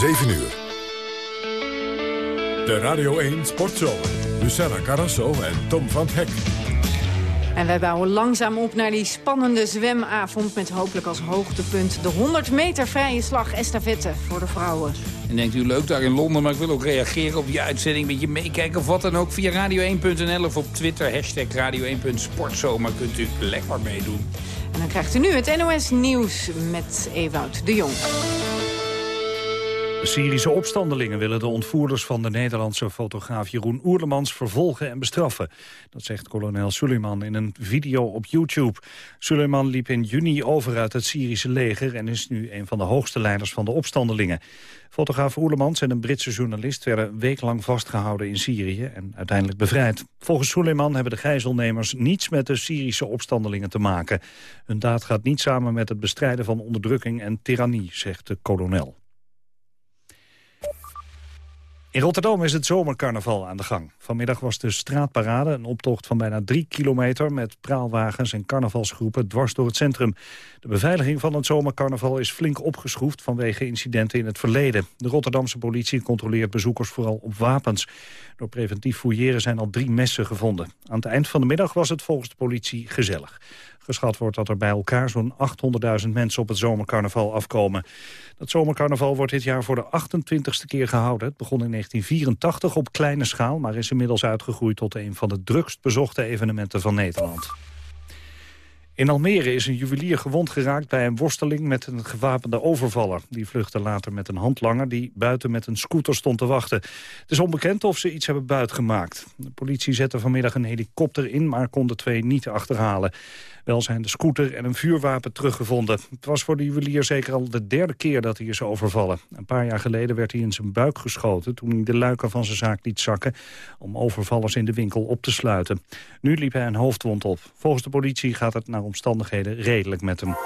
7 uur. De Radio 1 Sportzomer. Luciana Carrasso en Tom van Hek. En wij bouwen langzaam op naar die spannende zwemavond... met hopelijk als hoogtepunt de 100 meter vrije slag estafette voor de vrouwen. En denkt u leuk daar in Londen, maar ik wil ook reageren op die uitzending. Een beetje meekijken of wat dan ook via radio1.nl of op Twitter. Hashtag radio1.sportzomer kunt u lekker meedoen. En dan krijgt u nu het NOS Nieuws met Ewout de Jong. De Syrische opstandelingen willen de ontvoerders van de Nederlandse fotograaf Jeroen Oerlemans vervolgen en bestraffen. Dat zegt kolonel Suleiman in een video op YouTube. Suleiman liep in juni over uit het Syrische leger en is nu een van de hoogste leiders van de opstandelingen. Fotograaf Oerlemans en een Britse journalist werden weeklang vastgehouden in Syrië en uiteindelijk bevrijd. Volgens Suleiman hebben de gijzelnemers niets met de Syrische opstandelingen te maken. Hun daad gaat niet samen met het bestrijden van onderdrukking en tirannie, zegt de kolonel. In Rotterdam is het zomercarnaval aan de gang. Vanmiddag was de straatparade, een optocht van bijna drie kilometer... met praalwagens en carnavalsgroepen dwars door het centrum. De beveiliging van het zomercarnaval is flink opgeschroefd... vanwege incidenten in het verleden. De Rotterdamse politie controleert bezoekers vooral op wapens. Door preventief fouilleren zijn al drie messen gevonden. Aan het eind van de middag was het volgens de politie gezellig. Geschat wordt dat er bij elkaar zo'n 800.000 mensen op het zomercarnaval afkomen. Dat zomercarnaval wordt dit jaar voor de 28ste keer gehouden. Het begon in 1984 op kleine schaal, maar is inmiddels uitgegroeid tot een van de drukst bezochte evenementen van Nederland. In Almere is een juwelier gewond geraakt bij een worsteling met een gewapende overvaller. Die vluchtte later met een handlanger die buiten met een scooter stond te wachten. Het is onbekend of ze iets hebben buitgemaakt. De politie zette vanmiddag een helikopter in, maar kon de twee niet achterhalen. Wel zijn de scooter en een vuurwapen teruggevonden. Het was voor de juwelier zeker al de derde keer dat hij is overvallen. Een paar jaar geleden werd hij in zijn buik geschoten... toen hij de luiken van zijn zaak liet zakken... om overvallers in de winkel op te sluiten. Nu liep hij een hoofdwond op. Volgens de politie gaat het naar omstandigheden redelijk met hem.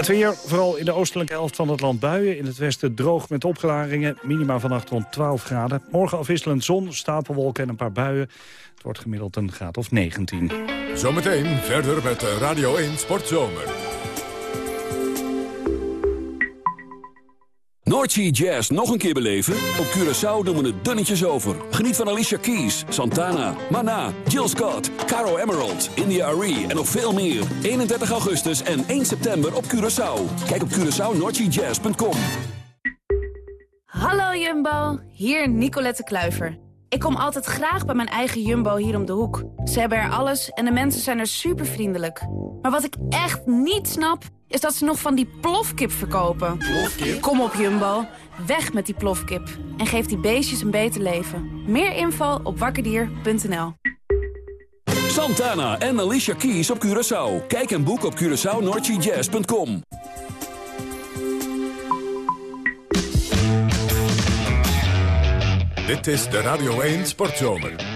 Het weer, vooral in de oostelijke helft van het land buien. In het westen droog met opklaringen. Minima vannacht rond 12 graden. Morgen afwisselend zon, stapelwolken en een paar buien. Het wordt gemiddeld een graad of 19. Zometeen verder met Radio 1 Sportzomer. Noordsea Jazz nog een keer beleven? Op Curaçao doen we het dunnetjes over. Geniet van Alicia Keys, Santana, Mana, Jill Scott, Caro Emerald, India Arie en nog veel meer. 31 augustus en 1 september op Curaçao. Kijk op CuraçaoNoordseaJazz.com Hallo Jumbo, hier Nicolette Kluiver. Ik kom altijd graag bij mijn eigen Jumbo hier om de hoek. Ze hebben er alles en de mensen zijn er super vriendelijk. Maar wat ik echt niet snap, is dat ze nog van die plofkip verkopen. Kom op Jumbo, weg met die plofkip. En geef die beestjes een beter leven. Meer info op wakkerdier.nl Santana en Alicia Keys op Curaçao. Kijk en boek op CuraçaoNoordseaJazz.com Dit is de Radio 1 Sportzomer.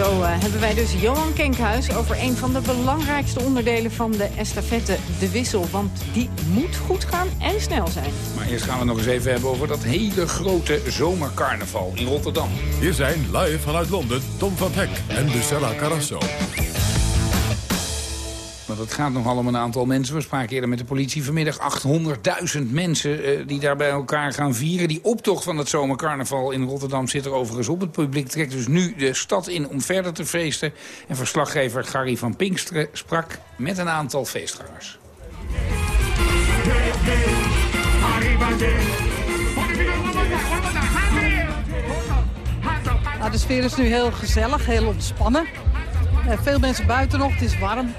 Zo eh, hebben wij dus Johan Kenkhuis over een van de belangrijkste onderdelen van de estafette, de wissel. Want die moet goed gaan en snel zijn. Maar eerst gaan we nog eens even hebben over dat hele grote zomercarnaval in Rotterdam. Hier zijn live vanuit Londen Tom van Hek en Lucella Carrasso. Want het gaat nogal om een aantal mensen. We spraken eerder met de politie vanmiddag 800.000 mensen eh, die daar bij elkaar gaan vieren. Die optocht van het zomercarnaval in Rotterdam zit er overigens op. Het publiek trekt dus nu de stad in om verder te feesten. En verslaggever Gary van Pinksteren sprak met een aantal feestgangers. De sfeer is nu heel gezellig, heel ontspannen. Eh, veel mensen buiten nog, het is warm.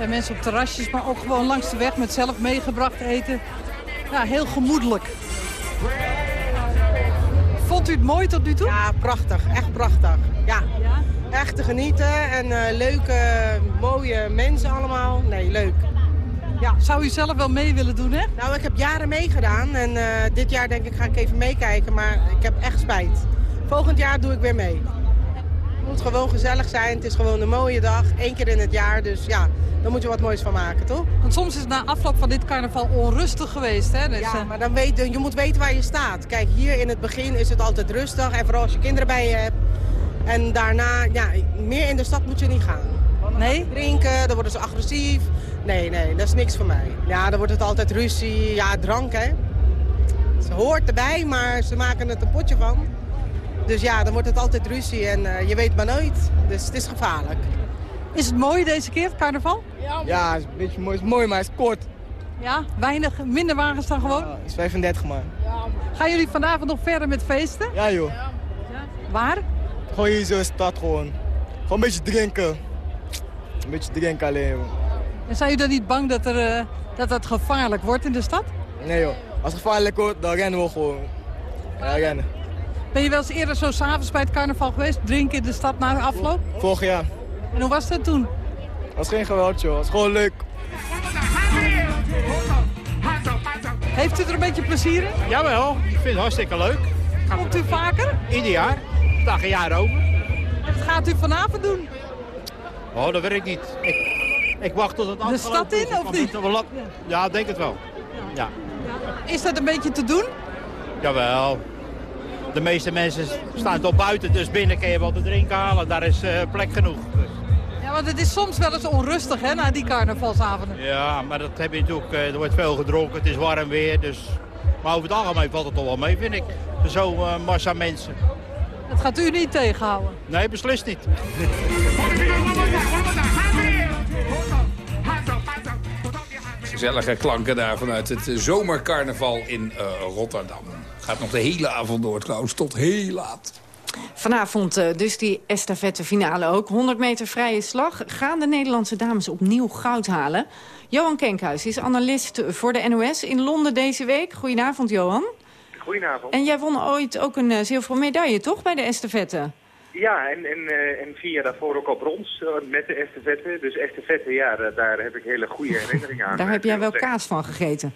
Eh, mensen op terrasjes, maar ook gewoon langs de weg met zelf meegebracht eten. Ja, heel gemoedelijk. Vond u het mooi tot nu toe? Ja, prachtig. Echt prachtig. Ja. Echt te genieten en eh, leuke, mooie mensen allemaal. Nee, leuk. Ja, zou u zelf wel mee willen doen, hè? Nou, ik heb jaren meegedaan en eh, dit jaar denk ik ga ik even meekijken, maar ik heb echt spijt. Volgend jaar doe ik weer mee. Het moet gewoon gezellig zijn. Het is gewoon een mooie dag. Eén keer in het jaar. Dus ja, daar moet je wat moois van maken, toch? Want soms is het na afloop van dit carnaval onrustig geweest, hè? Dus, ja, eh, maar dan weet, je moet weten waar je staat. Kijk, hier in het begin is het altijd rustig. En vooral als je kinderen bij je hebt. En daarna, ja, meer in de stad moet je niet gaan. Nee? Drinken, dan worden ze agressief. Nee, nee, dat is niks voor mij. Ja, dan wordt het altijd ruzie. Ja, drank, hè. Ze hoort erbij, maar ze maken het een potje van. Dus ja, dan wordt het altijd ruzie en uh, je weet maar nooit. Dus het is gevaarlijk. Is het mooi deze keer, het carnaval? Ja, het is een beetje mooi. Het is mooi, maar het is kort. Ja, weinig, minder wagens dan gewoon? Ja, het is 35 man. Gaan jullie vanavond nog verder met feesten? Ja joh. Ja. Waar? Gewoon hier zo in de stad gewoon. Gewoon een beetje drinken. Een beetje drinken alleen joh. En zijn jullie dan niet bang dat, er, uh, dat het gevaarlijk wordt in de stad? Nee joh. Als het gevaarlijk wordt, dan rennen we gewoon. Ja, rennen. Ben je wel eens eerder zo s'avonds bij het carnaval geweest? Drinken in de stad na afloop? Vorig jaar. En hoe was dat toen? Dat was geen geweld joh. Het was gewoon leuk. Heeft u er een beetje plezier in? Jawel, ik vind het hartstikke leuk. Komt u vaker? Ieder jaar. Dag een jaar over. Wat gaat u vanavond doen? Oh, dat weet ik niet. Ik, ik wacht tot het De stad in of niet? Ja, denk het wel. Ja. Is dat een beetje te doen? Jawel. De meeste mensen staan toch buiten, dus binnen kun je wel te drinken halen. Daar is uh, plek genoeg. Dus. Ja, want het is soms wel eens onrustig hè, na die carnavalsavonden. Ja, maar dat heb je natuurlijk, uh, er wordt veel gedronken, het is warm weer. Dus... Maar over het algemeen valt het toch wel mee, vind ik. Zo'n uh, massa mensen. Dat gaat u niet tegenhouden? Nee, beslist niet. Gezellige klanken daar vanuit het zomercarnaval in uh, Rotterdam. Gaat nog de hele avond door trouwens, tot heel laat. Vanavond uh, dus die estafette finale ook. 100 meter vrije slag. Gaan de Nederlandse dames opnieuw goud halen? Johan Kenkhuis is analist voor de NOS in Londen deze week. Goedenavond, Johan. Goedenavond. En jij won ooit ook een uh, zilveren medaille, toch, bij de estafette? Ja, en, en, uh, en vier jaar daarvoor ook al brons uh, met de estafette. Dus estafette, ja, daar heb ik hele goede herinneringen aan. daar heb jij wel kaas van gegeten.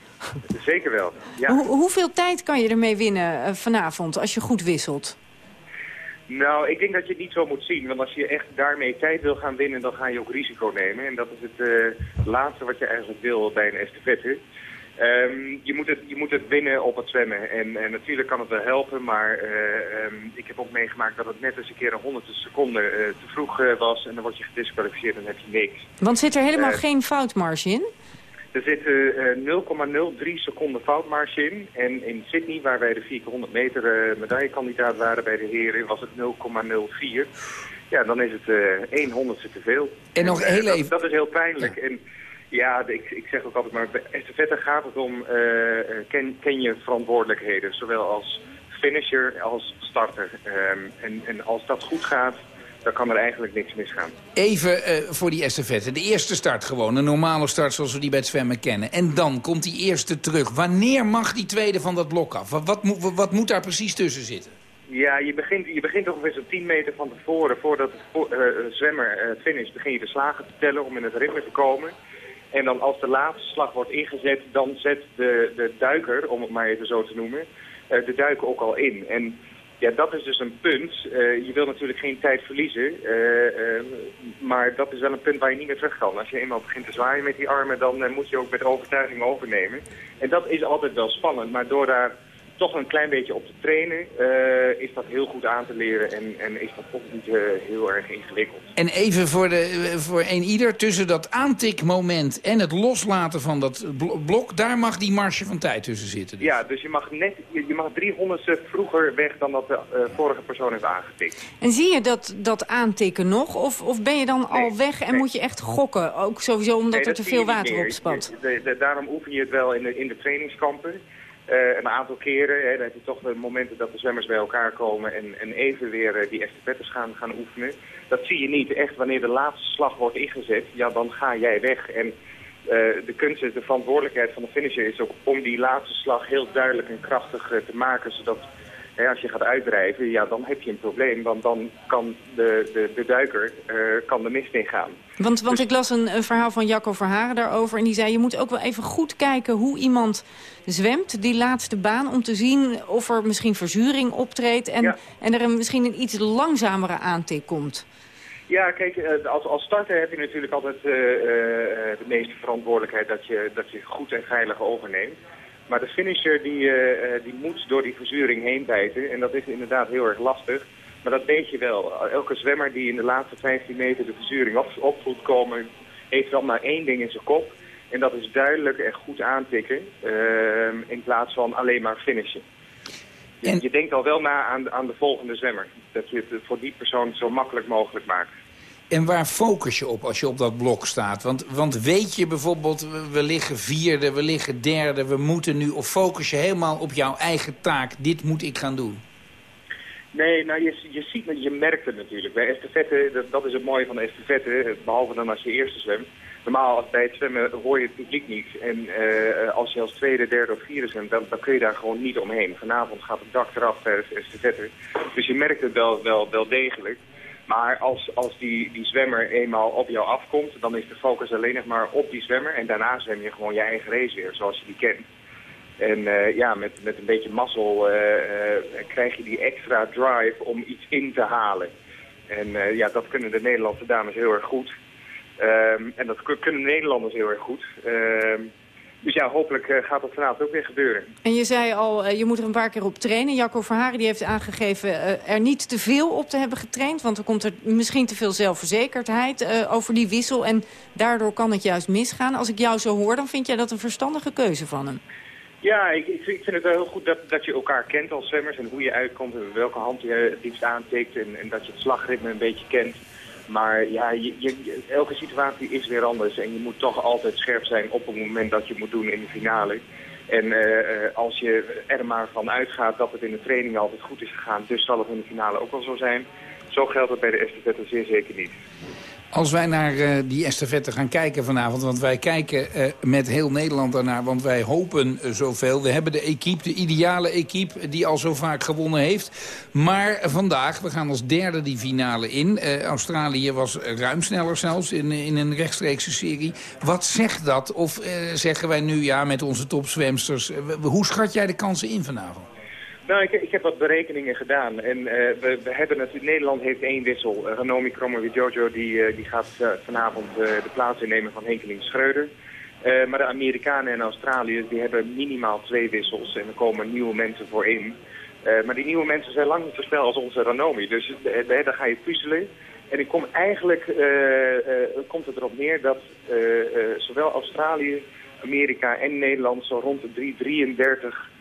Zeker wel, ja. Ho hoeveel tijd kan je ermee winnen uh, vanavond als je goed wisselt? Nou, ik denk dat je het niet zo moet zien. Want als je echt daarmee tijd wil gaan winnen, dan ga je ook risico nemen. En dat is het laatste wat je eigenlijk wil bij een estafette. Um, je, moet het, je moet het winnen op het zwemmen. En, en natuurlijk kan het wel helpen, maar uh, um, ik heb ook meegemaakt dat het net eens een keer een honderdste seconde uh, te vroeg uh, was. En dan word je gedisqualificeerd en dan heb je niks. Want zit er helemaal geen foutmarge in? Er zit 0,03 seconden foutmarge in. En in Sydney, waar wij de 400 meter medaillekandidaat waren bij de heren, was het 0,04. Ja, dan is het één honderdste te veel. En nog heel even... Dat, dat is heel pijnlijk. Ja. En, ja, ik, ik zeg ook altijd maar, bij estafette gaat het om, uh, ken, ken je verantwoordelijkheden, zowel als finisher als starter. Um, en, en als dat goed gaat, dan kan er eigenlijk niks misgaan. Even uh, voor die estafette. De eerste start gewoon, een normale start zoals we die bij het zwemmen kennen. En dan komt die eerste terug. Wanneer mag die tweede van dat blok af? Wat, wat, wat, wat moet daar precies tussen zitten? Ja, je begint, je begint ongeveer zo'n 10 meter van tevoren. Voordat de uh, zwemmer uh, finish, begin je de slagen te tellen om in het ritme te komen. En dan als de laatste slag wordt ingezet, dan zet de, de duiker, om het maar even zo te noemen, uh, de duiker ook al in. En ja, dat is dus een punt. Uh, je wil natuurlijk geen tijd verliezen, uh, maar dat is wel een punt waar je niet meer terug kan. Als je eenmaal begint te zwaaien met die armen, dan moet je ook met overtuiging overnemen. En dat is altijd wel spannend, maar door daar toch een klein beetje op te trainen, uh, is dat heel goed aan te leren en, en is dat toch niet uh, heel erg ingewikkeld. En even voor, de, voor een ieder, tussen dat aantikmoment en het loslaten van dat blok, daar mag die marge van tijd tussen zitten. Dus. Ja, dus je mag net, je mag 300ste vroeger weg dan dat de uh, vorige persoon heeft aangetikt. En zie je dat, dat aantikken nog, of, of ben je dan nee, al weg en nee. moet je echt gokken? Ook sowieso omdat nee, er te veel water op spat. De, de, daarom oefen je het wel in de, in de trainingskampen. Uh, een aantal keren, hè, dan heb je toch momenten dat de zwemmers bij elkaar komen en, en even weer uh, die estafettes gaan, gaan oefenen. Dat zie je niet echt wanneer de laatste slag wordt ingezet, ja dan ga jij weg. En uh, de kunst is, de verantwoordelijkheid van de finisher is ook om die laatste slag heel duidelijk en krachtig te maken, zodat als je gaat uitdrijven, ja dan heb je een probleem, want dan kan de, de, de duiker kan de mist ingaan. Want, want dus... ik las een, een, verhaal van Jacco Verharen daarover. En die zei, je moet ook wel even goed kijken hoe iemand zwemt, die laatste baan... om te zien of er misschien verzuring optreedt... en, ja. en er een, misschien een iets langzamere aantik komt. Ja, kijk, als, als starter heb je natuurlijk altijd uh, uh, de meeste verantwoordelijkheid... Dat je, dat je goed en veilig overneemt. Maar de finisher die, uh, die moet door die verzuring heen bijten. En dat is inderdaad heel erg lastig. Maar dat weet je wel. Elke zwemmer die in de laatste 15 meter de verzuring op, op voelt komen... heeft wel maar één ding in zijn kop. En dat is duidelijk en goed aantikken ehm, in plaats van alleen maar finishen. Je, je denkt al wel na aan, aan de volgende zwemmer. Dat je het voor die persoon zo makkelijk mogelijk maakt. En waar focus je op als je op dat blok staat? Want, want weet je bijvoorbeeld, we, liggen vierde, we liggen derde, we moeten nu... of focus je helemaal op jouw eigen taak, dit moet ik gaan doen? Nee, nou je, je ziet, je merkt het natuurlijk. Bij estafette, dat, dat is het mooie van de estafette, behalve dan als je eerste zwemt. Normaal bij het zwemmen hoor je het publiek niet. En uh, als je als tweede, derde of vierde zwemt, dan, dan kun je daar gewoon niet omheen. Vanavond gaat het dak eraf tijdens de estafette. Dus je merkt het wel, wel, wel degelijk. Maar als, als die, die zwemmer eenmaal op jou afkomt, dan is de focus alleen nog maar op die zwemmer. En daarna zwem je gewoon je eigen race weer, zoals je die kent. En uh, ja, met, met een beetje mazzel uh, uh, krijg je die extra drive om iets in te halen. En ja, dat kunnen de Nederlandse dames heel erg goed. Um, en dat kunnen Nederlanders heel erg goed. Uh, dus ja, hopelijk uh, gaat dat vanavond ook weer gebeuren. En je zei al, uh, je moet er een paar keer op trainen. Jacco Verharen die heeft aangegeven uh, er niet te veel op te hebben getraind. Want er komt er misschien te veel zelfverzekerdheid over die wissel. En daardoor kan het juist misgaan. Als ik jou zo hoor, dan vind jij dat een verstandige keuze van hem. Ja, ik, ik, vind het wel heel goed dat, dat je elkaar kent als zwemmers. En hoe je uitkomt en welke hand je het liefst aantikt. En, en dat je het slagritme een beetje kent. Maar ja, je, elke situatie is weer anders. En je moet toch altijd scherp zijn op het moment dat je moet doen in de finale. En uh, als je er maar van uitgaat dat het in de training altijd goed is gegaan, dus zal het in de finale ook wel zo zijn. Zo geldt het bij de estafette zeer zeker niet. Als wij naar uh, die estafette gaan kijken vanavond... want wij kijken uh, met heel Nederland daarnaar, want wij hopen uh, zoveel. We hebben de equipe, de ideale equipe, die al zo vaak gewonnen heeft. Maar vandaag, we gaan als derde die finale in. Australië was ruim sneller zelfs in, in een rechtstreekse serie. Wat zegt dat? Of zeggen wij nu, ja, met onze topzwemsters... hoe schat jij de kansen in vanavond? Nou, ik, ik, heb wat berekeningen gedaan. En uh, we, we, hebben natuurlijk, Nederland heeft één wissel. Uh, Ranomi Jojo die, uh, die gaat vanavond de plaats innemen van Henkeling Schreuder. maar de Amerikanen en Australiërs die hebben minimaal twee wissels. En er komen nieuwe mensen voor in. maar die nieuwe mensen zijn lang niet zo snel als onze Ranomi. Dus daar ga je puzzelen. En ik kom eigenlijk, komt het erop neer dat zowel Australië, Amerika en Nederland zo rond de 3,33 0,5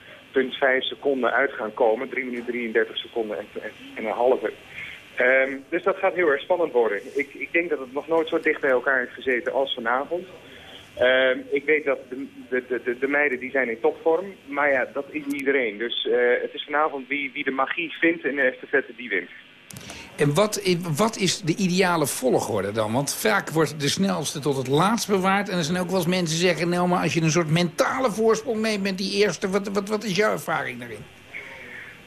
seconden uit gaan komen. 3 minuten 33 seconden en, en een halve. Um, dus dat gaat heel erg spannend worden. Ik, ik, denk dat het nog nooit zo dicht bij elkaar heeft gezeten als vanavond. Um, ik weet dat de, de, de, de, meiden die zijn in topvorm, maar ja, dat is niet iedereen. Dus uh, het is vanavond wie, wie de magie vindt in de estafette, die wint. En wat, wat is de ideale volgorde dan? Want vaak wordt de snelste tot het laatst bewaard. En er zijn ook wel eens mensen die zeggen... nou, maar als je een soort mentale voorsprong neemt met die eerste... wat, wat, wat is jouw ervaring daarin?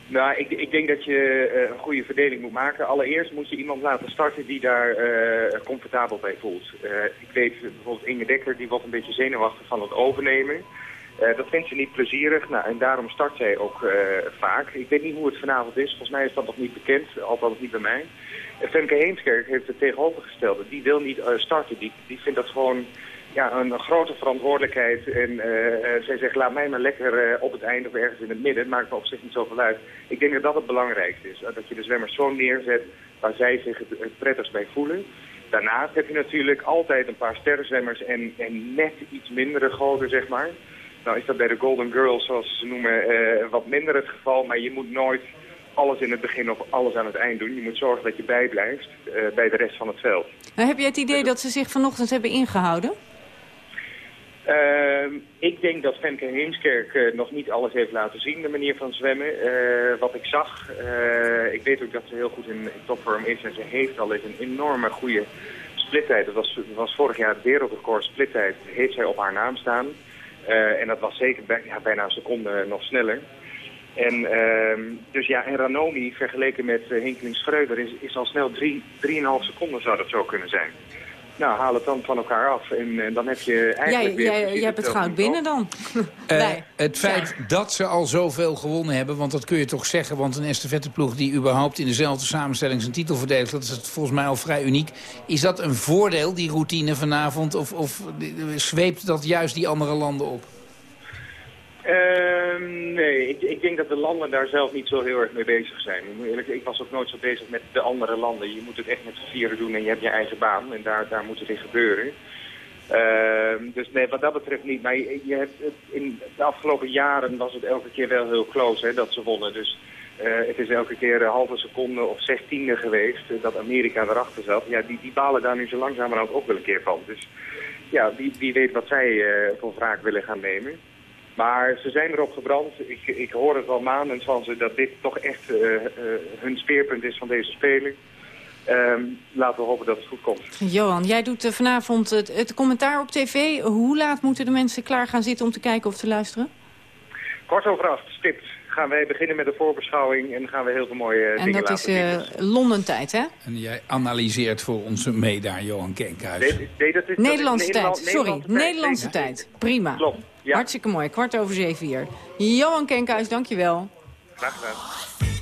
Nou, ik, ik denk dat je uh, een goede verdeling moet maken. Allereerst moet je iemand laten starten die daar uh, comfortabel bij voelt. Uh, ik weet bijvoorbeeld Inge Dekker, die wordt een beetje zenuwachtig van het overnemen. Uh, dat vindt ze niet plezierig nou, en daarom start zij ook uh, vaak. Ik weet niet hoe het vanavond is, volgens mij is dat nog niet bekend, althans niet bij mij. En Femke Heemskerk heeft het tegenovergestelde. Die wil niet uh, starten, die, die vindt dat gewoon ja, een grote verantwoordelijkheid. En zij zegt, laat mij maar lekker op het einde of ergens in het midden. Maakt me op zich niet zoveel uit. Ik denk dat dat het belangrijkste is. dat je de zwemmers zo neerzet waar zij zich het, het prettigst bij voelen. Daarnaast heb je natuurlijk altijd een paar sterrenzwemmers en, en net iets mindere goden, zeg maar. Nou is dat bij de Golden Girls, zoals ze noemen, uh, wat minder het geval. Maar je moet nooit alles in het begin of alles aan het eind doen. Je moet zorgen dat je bijblijft uh, bij de rest van het veld. Nou, heb jij het idee dat ze zich vanochtend hebben ingehouden? Uh, ik denk dat Femke Heemskerk uh, nog niet alles heeft laten zien, de manier van zwemmen. Uh, wat ik zag, ik weet ook dat ze heel goed in, in topvorm is en ze heeft al eens een enorme goede splittijd. Dat was, dat was vorig jaar het wereldrecord splittijd, heeft zij op haar naam staan. Uh, en dat was zeker bij, bijna een seconde nog sneller. En, uh, dus ja, en Ranomi vergeleken met uh, Hinkeling Schreuder is, is al snel 3,5 seconden zou dat zo kunnen zijn. Nou, haal het dan van elkaar af en, en dan heb je eigenlijk jij, weer... Jij, jij hebt het goud binnen dan. Uh, het feit ja. dat ze al zoveel gewonnen hebben, want dat kun je toch zeggen... want een estafetteploeg die überhaupt in dezelfde samenstelling zijn titel verdedigt... dat is het volgens mij al vrij uniek. Is dat een voordeel, die routine vanavond, of, of zweept dat juist die andere landen op? Uh, nee, ik, ik, denk dat de landen daar zelf niet zo heel erg mee bezig zijn. Eerlijk, ik was ook nooit zo bezig met de andere landen. Je moet het echt met vieren doen en je hebt je eigen baan. En daar, daar moet het in gebeuren. Ehm, dus nee, wat dat betreft niet. Maar je, hebt in de afgelopen jaren was het elke keer wel heel close hè, dat ze wonnen. Dus eh, het is elke keer een halve seconde of zestiende geweest eh, dat Amerika erachter zat. Ja, die, die balen daar nu zo langzamerhand ook wel een keer van. Dus ja, wie, wie weet wat zij eh, voor wraak willen gaan nemen. Maar ze zijn erop gebrand. Ik, ik hoor het al maanden van ze dat dit toch echt hun speerpunt is van deze Spelen. Ehm, laten we hopen dat het goed komt. Johan, jij doet vanavond het, het, commentaar op tv. Hoe laat moeten de mensen klaar gaan zitten om te kijken of te luisteren? Kort over acht, stipt gaan wij beginnen met de voorbeschouwing en gaan we heel veel mooie en dingen laten zien. En dat is uh, Londen-tijd, hè? En jij analyseert voor ons mee daar, Johan Kenkhuis. Nee, nee, dat is, Nederlandse tijd, sorry. Nederlandse, tijd. Prima. Klopt, ja. Hartstikke mooi, kwart over zeven hier. Johan Kenkhuis, dankjewel. Graag gedaan.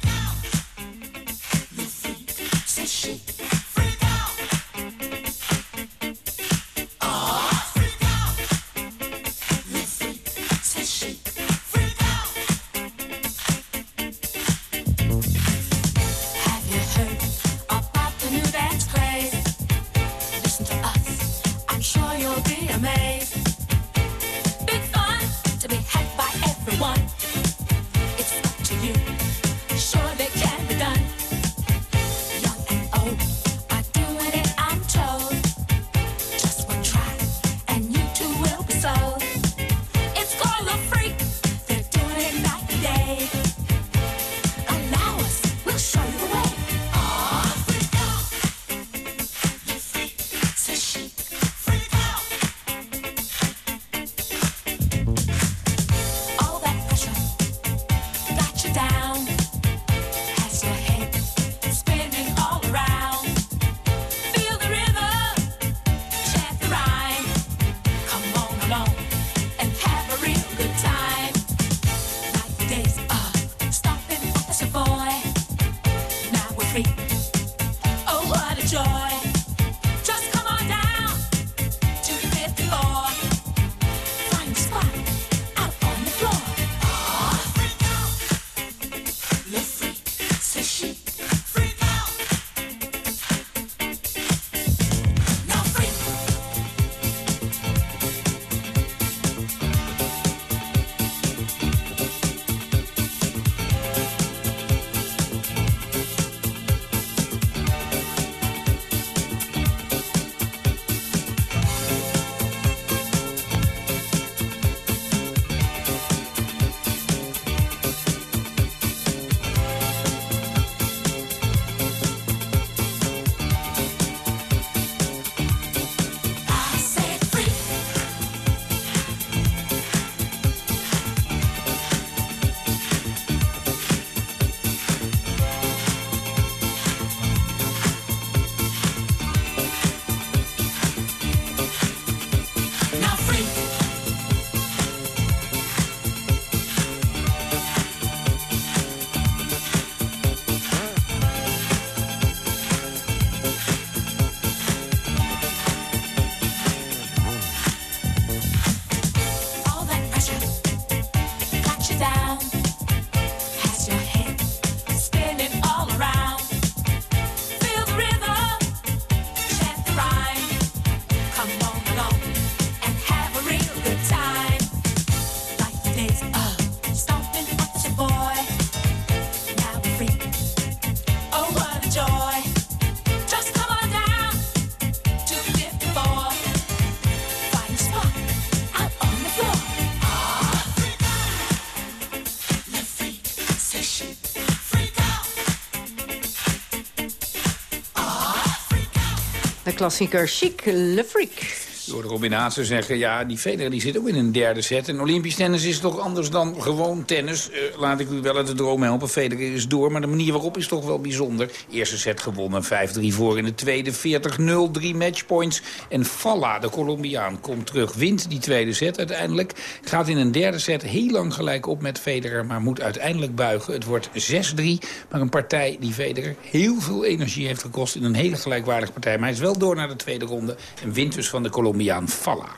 Klassieker Chic Le Freak. Door de Robin Haase zeggen, ja, die Federer die zit ook in een derde set. En Olympisch tennis is toch anders dan gewoon tennis. Uh, laat ik u wel uit de droom helpen. Federer is door, maar de manier waarop is toch wel bijzonder. Eerste set gewonnen, 5-3 voor in de tweede, 40-0, 3 matchpoints. En Falla, de Colombiaan, komt terug, wint die tweede set uiteindelijk. Gaat in een derde set heel lang gelijk op met Federer, maar moet uiteindelijk buigen. Het wordt 6-3, maar een partij die Federer heel veel energie heeft gekost... in een hele gelijkwaardige partij. Maar hij is wel door naar de tweede ronde en wint dus van de Colombiaan. Colombiaan Falla.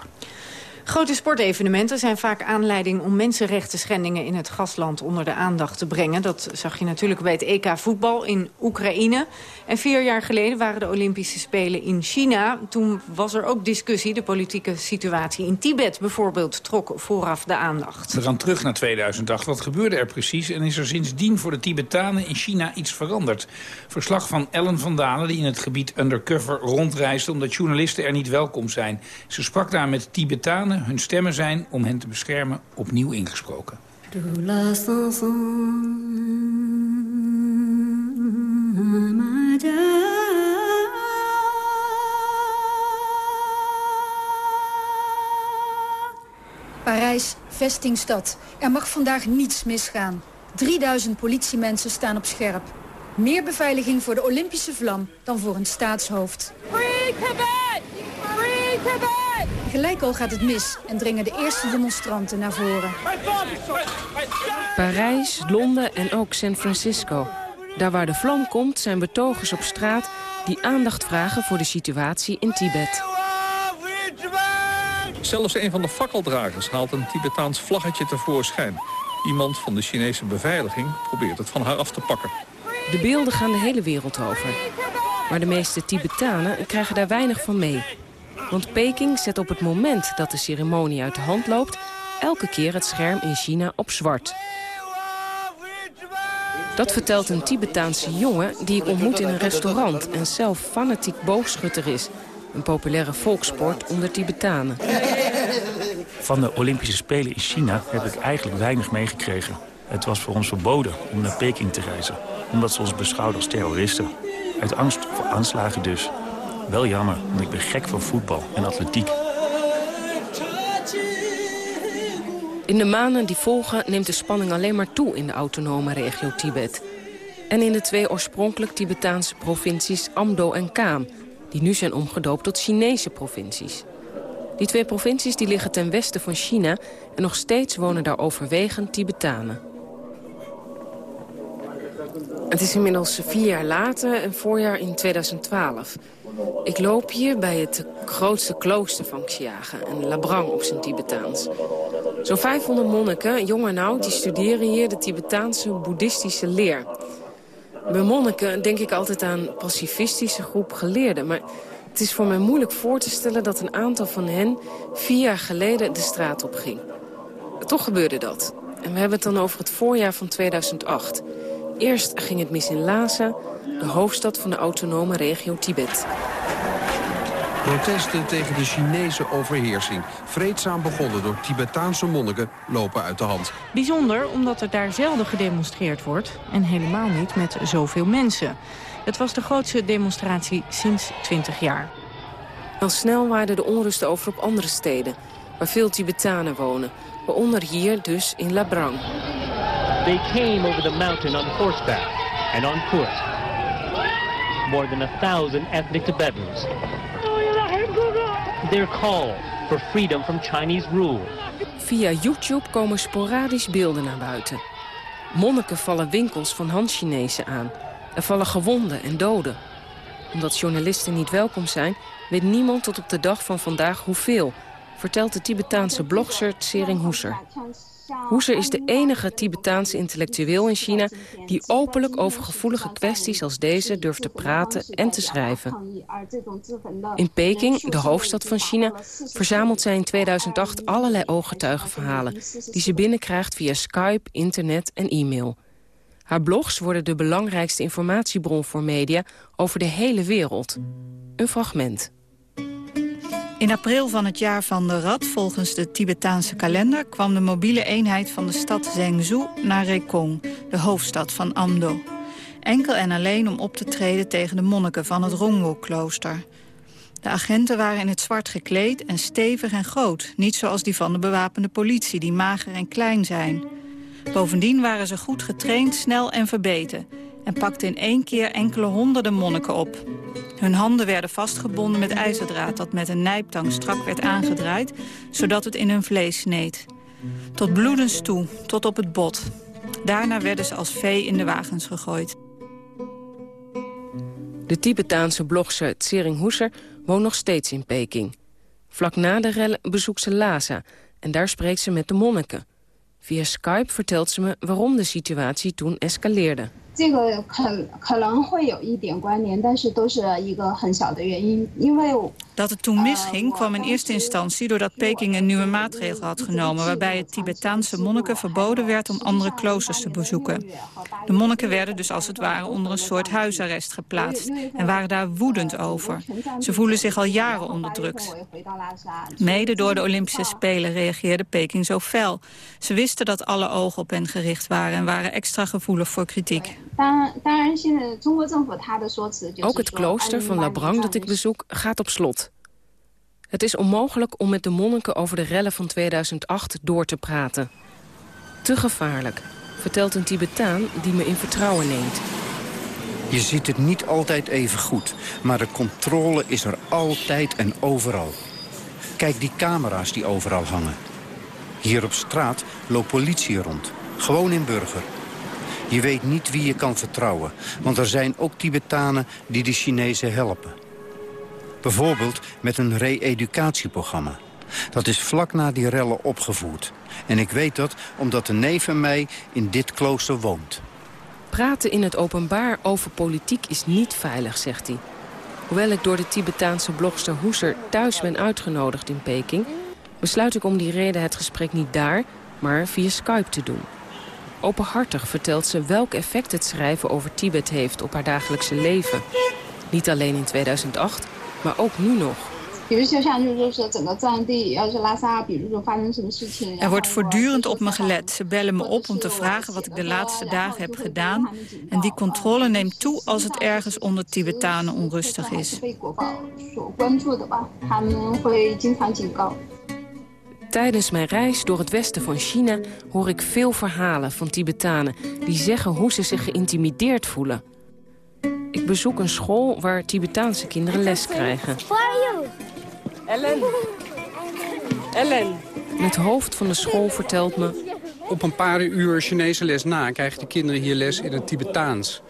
Grote sportevenementen zijn vaak aanleiding om mensenrechten schendingen in het gastland onder de aandacht te brengen. Dat zag je natuurlijk bij het EK voetbal in Oekraïne. En vier jaar geleden waren de Olympische Spelen in China. Toen was er ook discussie. De politieke situatie in Tibet bijvoorbeeld trok vooraf de aandacht. We gaan terug naar 2008. Wat gebeurde er precies en is er sindsdien voor de Tibetanen in China iets veranderd? Verslag van Ellen van Dalen die in het gebied undercover rondreisde omdat journalisten er niet welkom zijn. Ze sprak daar met Tibetanen hun stemmen zijn om hen te beschermen opnieuw ingesproken. Parijs, vestingstad. Er mag vandaag niets misgaan. 3000 politiemensen staan op scherp. Meer beveiliging voor de Olympische vlam dan voor een staatshoofd. Free Tibet! Free Tibet! Gelijk al gaat het mis en dringen de eerste demonstranten naar voren. Parijs, Londen en ook San Francisco. Daar waar de vlam komt zijn betogers op straat die aandacht vragen voor de situatie in Tibet. Zelfs een van de fakkeldragers haalt een Tibetaans vlaggetje tevoorschijn. Iemand van de Chinese beveiliging probeert het van haar af te pakken. De beelden gaan de hele wereld over. Maar de meeste Tibetanen krijgen daar weinig van mee. Want Peking zet op het moment dat de ceremonie uit de hand loopt... elke keer het scherm in China op zwart. Dat vertelt een Tibetaanse jongen die ik ontmoet in een restaurant... en zelf fanatiek boogschutter is. Een populaire volkssport onder Tibetanen. Van de Olympische Spelen in China heb ik eigenlijk weinig meegekregen. Het was voor ons verboden om naar Peking te reizen. Omdat ze ons beschouwden als terroristen. Uit angst voor aanslagen dus. Wel jammer, want ik ben gek van voetbal en atletiek. In de maanden die volgen neemt de spanning alleen maar toe in de autonome regio Tibet. En in de twee oorspronkelijk Tibetaanse provincies Amdo en Kaam... die nu zijn omgedoopt tot Chinese provincies. Die twee provincies die liggen ten westen van China... en nog steeds wonen daar overwegend Tibetanen. Het is inmiddels vier jaar later, een voorjaar in 2012. Ik loop hier bij het grootste klooster van Xiaga, een Labrang op zijn Tibetaans. Zo'n 500 monniken, jong en oud, die studeren hier de Tibetaanse boeddhistische leer. Bij monniken denk ik altijd aan pacifistische groep geleerden... maar het is voor mij moeilijk voor te stellen dat een aantal van hen... vier jaar geleden de straat op ging. Toch gebeurde dat. En we hebben het dan over het voorjaar van 2008. Eerst ging het mis in Lhasa, de hoofdstad van de autonome regio Tibet. Protesten tegen de Chinese overheersing, vreedzaam begonnen door Tibetaanse monniken, lopen uit de hand. Bijzonder omdat er daar zelden gedemonstreerd wordt en helemaal niet met zoveel mensen. Het was de grootste demonstratie sinds 20 jaar. Al snel waren de onrusten over op andere steden, waar veel Tibetanen wonen. Waaronder hier dus in Labrang. They came over the mountain on horseback and on foot. More than a thousand ethnic Tibetans. Their call for freedom from Chinese rule. Via YouTube komen sporadisch beelden naar buiten. Monniken vallen winkels van Han-Chinezen aan. Er vallen gewonden en doden. Omdat journalisten niet welkom zijn, weet niemand tot op de dag van vandaag hoeveel, vertelt de Tibetaanse blogger Tsering Hoeser. Hoeser is de enige Tibetaanse intellectueel in China... die openlijk over gevoelige kwesties als deze durft te praten en te schrijven. In Peking, de hoofdstad van China, verzamelt zij in 2008 allerlei ooggetuigenverhalen... die ze binnenkrijgt via Skype, internet en e-mail. Haar blogs worden de belangrijkste informatiebron voor media over de hele wereld. Een fragment. In april van het jaar van de rat, volgens de Tibetaanse kalender... kwam de mobiele eenheid van de stad Zhengzhou naar Rekong, de hoofdstad van Amdo. Enkel en alleen om op te treden tegen de monniken van het Rongwo-klooster. De agenten waren in het zwart gekleed en stevig en groot. Niet zoals die van de bewapende politie, die mager en klein zijn. Bovendien waren ze goed getraind, snel en verbeten en pakte in één keer enkele honderden monniken op. Hun handen werden vastgebonden met ijzerdraad dat met een nijptang strak werd aangedraaid, zodat het in hun vlees sneed. Tot bloedens toe, tot op het bot. Daarna werden ze als vee in de wagens gegooid. De Tibetaanse blogger Tsering Hoeser woont nog steeds in Peking. Vlak na de rellen bezoekt ze Lhasa en daar spreekt ze met de monniken. Via Skype vertelt ze me waarom de situatie toen escaleerde. 这个可可能会有一点关联，但是都是一个很小的原因，因为 Dat het toen misging kwam in eerste instantie doordat Peking een nieuwe maatregel had genomen... waarbij het Tibetaanse monniken verboden werd om andere kloosters te bezoeken. De monniken werden dus als het ware onder een soort huisarrest geplaatst... en waren daar woedend over. Ze voelen zich al jaren onderdrukt. Mede door de Olympische Spelen reageerde Peking zo fel. Ze wisten dat alle ogen op hen gericht waren... en waren extra gevoelig voor kritiek. Ook het klooster van Labrang dat ik bezoek gaat op slot. Het is onmogelijk om met de monniken over de rellen van 2008 door te praten. Te gevaarlijk, vertelt een Tibetaan die me in vertrouwen neemt. Je ziet het niet altijd even goed, maar de controle is er altijd en overal. Kijk die camera's die overal hangen. Hier op straat loopt politie rond, gewoon in burger. Je weet niet wie je kan vertrouwen, want er zijn ook Tibetanen die de Chinezen helpen. Bijvoorbeeld met een re-educatieprogramma. Dat is vlak na die rellen opgevoerd. En ik weet dat omdat een neef van mij in dit klooster woont. Praten in het openbaar over politiek is niet veilig, zegt hij. Hoewel ik door de Tibetaanse blogster Hoeser thuis ben uitgenodigd in Peking... besluit ik om die reden het gesprek niet daar, maar via Skype te doen. Openhartig vertelt ze welk effect het schrijven over Tibet heeft op haar dagelijkse leven. Niet alleen in 2008, maar ook nu nog. Er wordt voortdurend op me gelet. Ze bellen me op om te vragen wat ik de laatste dagen heb gedaan. En die controle neemt toe als het ergens onder Tibetanen onrustig is. Tijdens mijn reis door het westen van China hoor ik veel verhalen van Tibetanen... die zeggen hoe ze zich geïntimideerd voelen. Ik bezoek een school waar Tibetaanse kinderen les krijgen. Ellen. Ellen. Het hoofd van de school vertelt me... Op een paar uur Chinese les na krijgen de kinderen hier les in het Tibetaans.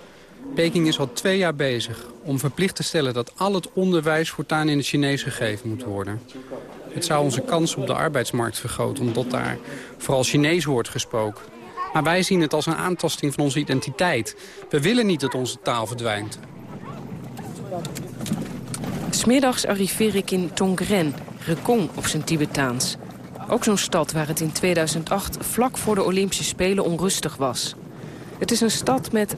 Peking is al twee jaar bezig om verplicht te stellen dat al het onderwijs voortaan in het Chinees gegeven moet worden. Het zou onze kans op de arbeidsmarkt vergroten, omdat daar vooral Chinees wordt gesproken. Maar wij zien het als een aantasting van onze identiteit. We willen niet dat onze taal verdwijnt. Smiddags arriveer ik in Tongren, Rekong op zijn Tibetaans. Ook zo'n stad waar het in 2008 vlak voor de Olympische Spelen onrustig was. Het is een stad met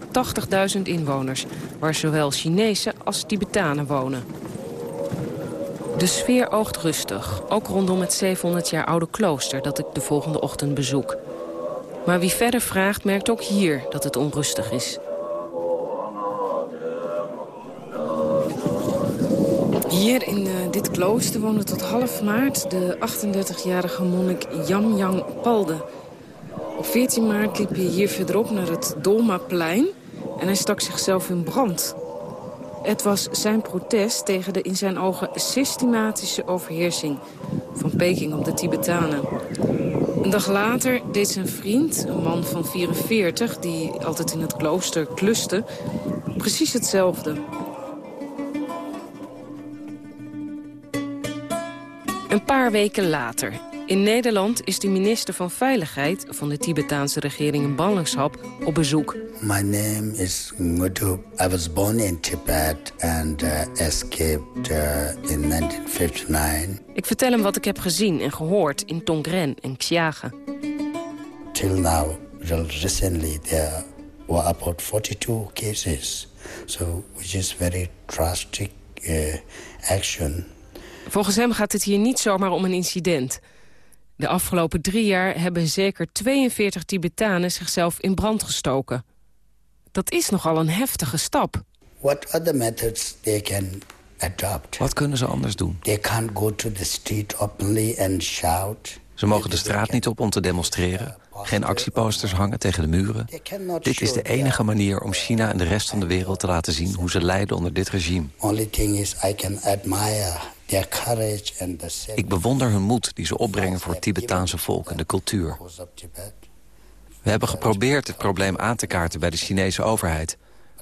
80.000 inwoners, waar zowel Chinezen als Tibetanen wonen. De sfeer oogt rustig, ook rondom het 700 jaar oude klooster dat ik de volgende ochtend bezoek. Maar wie verder vraagt merkt ook hier dat het onrustig is. Hier in uh, dit klooster woonde tot half maart de 38-jarige monnik Yang Palde. Op 14 maart liep hij hier verderop naar het Dolmaplein en hij stak zichzelf in brand. Het was zijn protest tegen de in zijn ogen systematische overheersing van Peking op de Tibetanen. Een dag later deed zijn vriend, een man van 44... die altijd in het klooster kluste, precies hetzelfde. Een paar weken later. In Nederland is de minister van Veiligheid van de Tibetaanse regering in ballingschap op bezoek. My name is Ngudu. I was born in Tibet and uh, escaped uh, in 1959. Ik vertel hem wat ik heb gezien en gehoord in Tongren en Xiage. Till now, recently there were about 42 cases. So, which is very drastic uh, action. Volgens hem gaat het hier niet zomaar om een incident. De afgelopen drie jaar hebben zeker 42 Tibetanen zichzelf in brand gestoken. Dat is nogal een heftige stap. What other methods they can adopt? Wat kunnen ze anders doen? They can't go to the street openly and shout. Ze mogen de straat niet op om te demonstreren. Geen actieposters hangen tegen de muren. Dit is de enige manier om China en de rest van de wereld te laten zien... hoe ze lijden onder dit regime. Ik bewonder hun moed die ze opbrengen voor het Tibetaanse volk en de cultuur. We hebben geprobeerd het probleem aan te kaarten bij de Chinese overheid.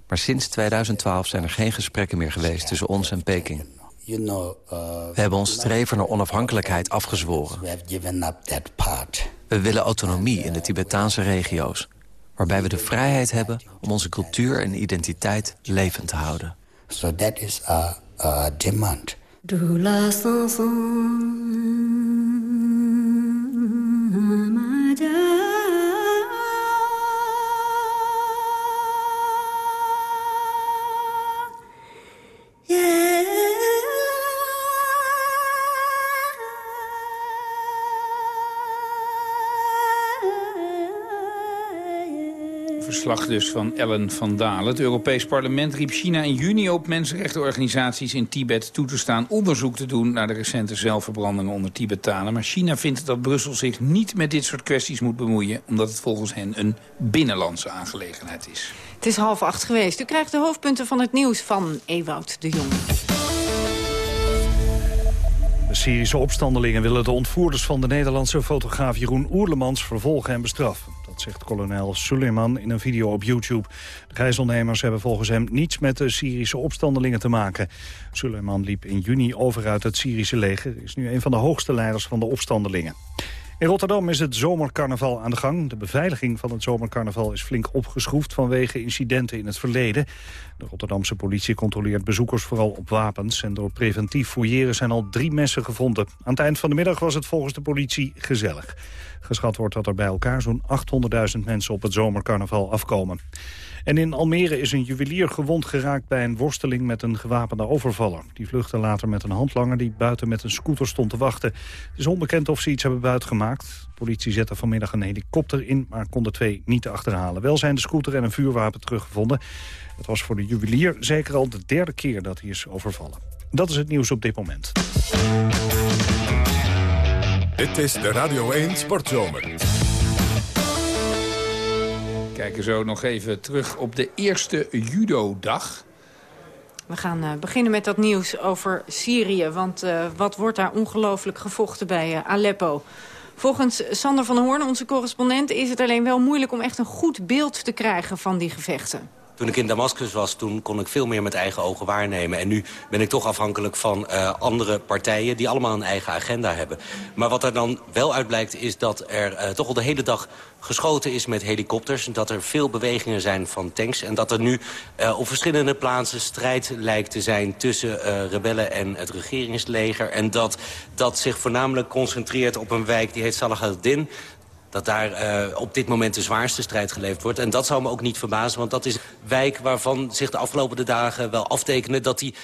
Maar sinds 2012 zijn er geen gesprekken meer geweest tussen ons en Peking. We hebben ons streven naar onafhankelijkheid afgezworen. We willen autonomie in de Tibetaanse regio's. Waarbij we de vrijheid hebben om onze cultuur en identiteit levend te houden. So that is our, our demand. Verslag dus van Ellen van Dalen. Het Europees Parlement riep China in juni op mensenrechtenorganisaties in Tibet toe te staan onderzoek te doen naar de recente zelfverbrandingen onder Tibetanen. Maar China vindt dat Brussel zich niet met dit soort kwesties moet bemoeien, omdat het volgens hen een binnenlandse aangelegenheid is. Het is half acht geweest. U krijgt de hoofdpunten van het nieuws van Ewout de Jong. De Syrische opstandelingen willen de ontvoerders van de Nederlandse fotograaf Jeroen Oerlemans vervolgen en bestraffen. Zegt kolonel Suleiman in een video op YouTube. De gijzelnemers hebben volgens hem niets met de Syrische opstandelingen te maken. Suleiman liep in juni over uit het Syrische leger. is nu een van de hoogste leiders van de opstandelingen. In Rotterdam is het zomercarnaval aan de gang. De beveiliging van het zomercarnaval is flink opgeschroefd vanwege incidenten in het verleden. De Rotterdamse politie controleert bezoekers vooral op wapens... en door preventief fouilleren zijn al drie messen gevonden. Aan het eind van de middag was het volgens de politie gezellig. Geschat wordt dat er bij elkaar zo'n 800.000 mensen op het zomercarnaval afkomen. En in Almere is een juwelier gewond geraakt bij een worsteling met een gewapende overvaller. Die vluchtte later met een handlanger die buiten met een scooter stond te wachten. Het is onbekend of ze iets hebben buitgemaakt. De politie zette vanmiddag een helikopter in, maar kon de twee niet achterhalen. Wel zijn de scooter en een vuurwapen teruggevonden. Het was voor de juwelier zeker al de derde keer dat hij is overvallen. Dat is het nieuws op dit moment. Dit is de Radio 1 Sportzomer. Kijken zo nog even terug op de eerste judo-dag. We gaan uh, beginnen met dat nieuws over Syrië. Want uh, wat wordt daar ongelooflijk gevochten bij uh, Aleppo. Volgens Sander van Hoorn, onze correspondent... is het alleen wel moeilijk om echt een goed beeld te krijgen van die gevechten. Toen ik in Damascus was, toen kon ik veel meer met eigen ogen waarnemen. En nu ben ik toch afhankelijk van uh, andere partijen... die allemaal een eigen agenda hebben. Maar wat er dan wel uit blijkt, is dat er uh, toch al de hele dag geschoten is met helikopters. Dat er veel bewegingen zijn van tanks. En dat er nu uh, op verschillende plaatsen strijd lijkt te zijn... tussen rebellen en het regeringsleger. En dat dat zich voornamelijk concentreert op een wijk die heet Salah al-Din dat daar uh, op dit moment de zwaarste strijd geleverd wordt. En dat zou me ook niet verbazen, want dat is een wijk waarvan zich de afgelopen dagen wel aftekenen... dat die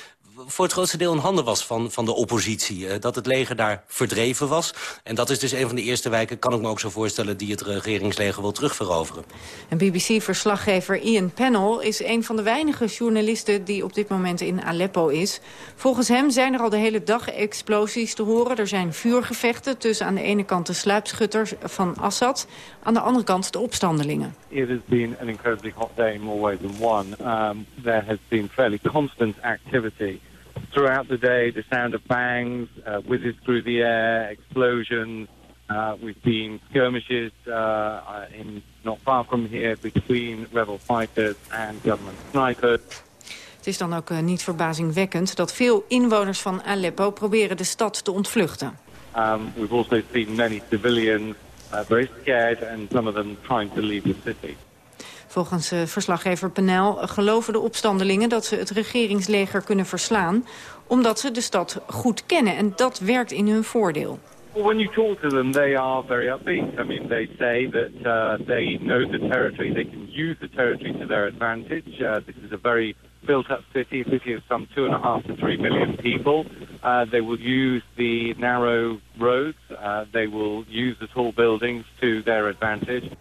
voor het grootste deel in handen was van, van de oppositie. Uh, dat het leger daar verdreven was. En dat is dus een van de eerste wijken, kan ik me ook zo voorstellen... die het regeringsleger wil terugveroveren. En BBC-verslaggever Ian Pennell is een van de weinige journalisten... die op dit moment in Aleppo is. Volgens hem zijn er al de hele dag explosies te horen. Er zijn vuurgevechten tussen aan de ene kant de sluipschutters van Assad... aan de andere kant de opstandelingen. It has been an incredibly hot day in more ways than one. Um, there has been fairly constant activity throughout the day, the sound of bangs, uh, whizzes through the air, explosions. Uh, we've seen skirmishes uh, in not far from here between rebel fighters and government snipers. Het is dan ook uh, niet verbazingwekkend dat veel inwoners van Aleppo proberen de stad te ontvluchten. Um, we've also seen many civilians uh, very scared and some of them trying to leave the city. Volgens uh, verslaggever Penel geloven de opstandelingen dat ze het regeringsleger kunnen verslaan... omdat ze de stad goed kennen en dat werkt in hun voordeel. Well, when you talk to them, they are very upbeat. I mean, they say that uh, they know the territory, they can use the territory to their advantage. Uh, this is a very built-up city, a city of some two and a half to three million people. Uh, they will use the narrow roads. Uh, they will use the tall buildings to their advantage.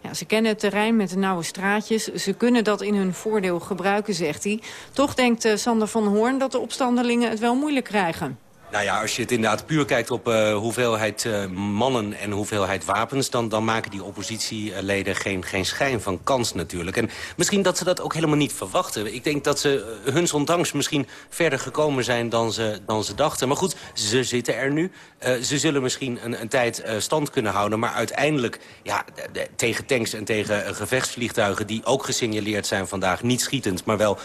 Ja, ze kennen het terrein met de nauwe straatjes. Ze kunnen dat in hun voordeel gebruiken, zegt hij. Toch denkt uh, Sander van Hoorn dat de opstandelingen het wel moeilijk krijgen. Nou ja, als je het inderdaad puur kijkt op uh, hoeveelheid uh, mannen en hoeveelheid wapens... Dan, dan maken die oppositieleden geen, geen schijn van kans natuurlijk. En misschien dat ze dat ook helemaal niet verwachten. Ik denk dat ze uh, huns ondanks misschien verder gekomen zijn dan ze, dan ze dachten. Maar goed, ze zitten er nu. ze zullen misschien een, een tijd stand kunnen houden. Maar uiteindelijk, ja, de, tegen tanks en tegen gevechtsvliegtuigen... die ook gesignaleerd zijn vandaag, niet schietend, maar wel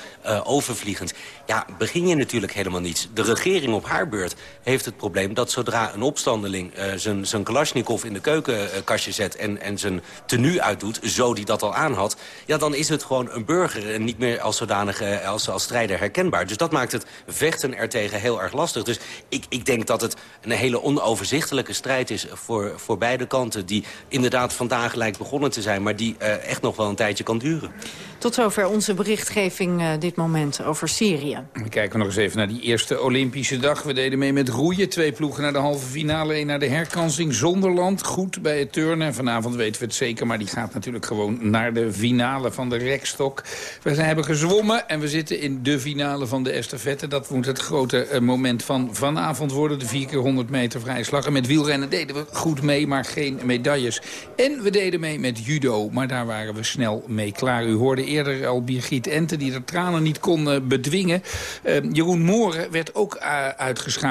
overvliegend... ja, begin je natuurlijk helemaal niets. De regering op haar beurt heeft het probleem dat zodra een opstandeling uh, zijn, zijn Kalashnikov in de keukenkastje zet en, en zijn tenue uitdoet, zo die dat al aan had, ja, dan is het gewoon een burger en niet meer als zodanig als, als strijder herkenbaar. Dus dat maakt het vechten ertegen heel erg lastig. Dus ik, ik denk dat het een hele onoverzichtelijke strijd is voor, voor beide kanten, die inderdaad vandaag lijkt begonnen te zijn, maar die uh, echt nog wel een tijdje kan duren. Tot zover onze berichtgeving uh, dit moment over Syrië. We kijken nog eens even naar die eerste Olympische dag. We deden mee met roeien. Twee ploegen naar de halve finale, één naar de herkansing. Zonderland, goed bij het turnen. Vanavond weten we het zeker, maar die gaat natuurlijk gewoon naar de finale van de rekstok. We hebben gezwommen en we zitten in de finale van de estafette. Dat moet het grote uh, moment van vanavond worden. De 4 keer 100 meter vrijslag. En met wielrennen deden we goed mee, maar geen medailles. En we deden mee met judo, maar daar waren we snel mee klaar. U hoorde eerder al Birgit Ente, die de tranen niet kon uh, bedwingen. Uh, Jeroen Mooren werd ook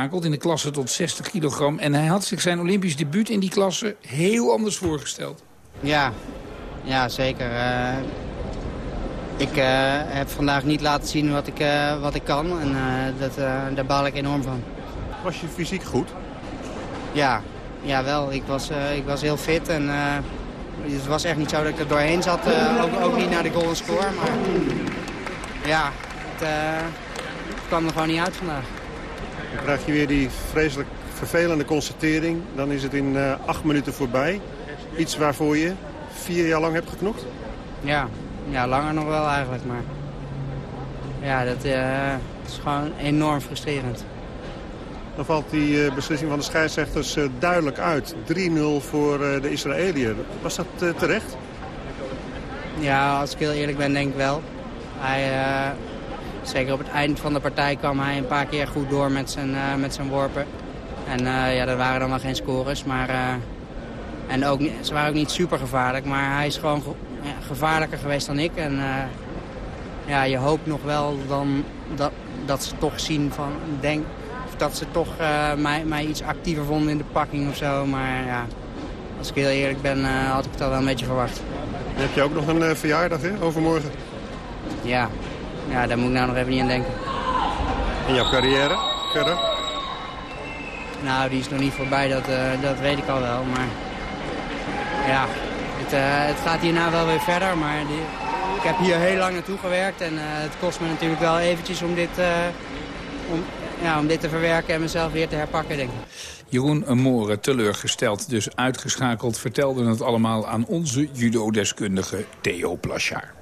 uitgeschakeld in de klasse tot 60 kilogram. En hij had zich zijn Olympisch debuut in die klasse heel anders voorgesteld. Ja, ja zeker. Uh, ik uh, heb vandaag niet laten zien wat ik, uh, wat ik kan. En dat, daar baal ik enorm van. Was je fysiek goed? Ja, ja wel. Ik was, ik was heel fit en het was echt niet zo dat ik er doorheen zat. ook, ook niet naar de golden score. Maar ja, het, het kwam er gewoon niet uit vandaag. Krijg je weer die vreselijk vervelende constatering. Dan is het in uh, acht minuten voorbij. Iets waarvoor je vier jaar lang hebt geknokt? Ja, ja langer nog wel eigenlijk. Maar ja, dat uh, is gewoon enorm frustrerend. Dan valt die uh, beslissing van de scheidsrechters duidelijk uit. 3-0 voor de Israëliër. Was dat terecht? Ja, als ik heel eerlijk ben, denk ik wel. Hij Zeker op het eind van de partij kwam hij een paar keer goed door met zijn, uh, met zijn worpen. En uh, ja, er waren dan wel geen scores. Maar, uh, en ook, ze waren ook niet super gevaarlijk. Maar hij is gewoon ge ja, gevaarlijker geweest dan ik. En ja, je hoopt nog wel dan dat, dat ze toch zien van... Denk, of dat ze toch mij, mij iets actiever vonden in de pakking of zo. Maar ja, als ik heel eerlijk ben, had ik het al wel een beetje verwacht. En heb je ook nog een verjaardag hè, overmorgen? Ja, ja, daar moet ik nou nog even niet aan denken. En jouw carrière verder? Nou, die is nog niet voorbij, dat, uh, dat weet ik al wel. Maar ja, het, uh, het gaat hierna wel weer verder. Maar die, ik heb hier heel lang naartoe gewerkt. En uh, het kost me natuurlijk wel eventjes om dit, om, ja, om dit te verwerken en mezelf weer te herpakken, denk ik. Jeroen Moren, teleurgesteld, dus uitgeschakeld... vertelde het allemaal aan onze judo-deskundige Theo Plachard.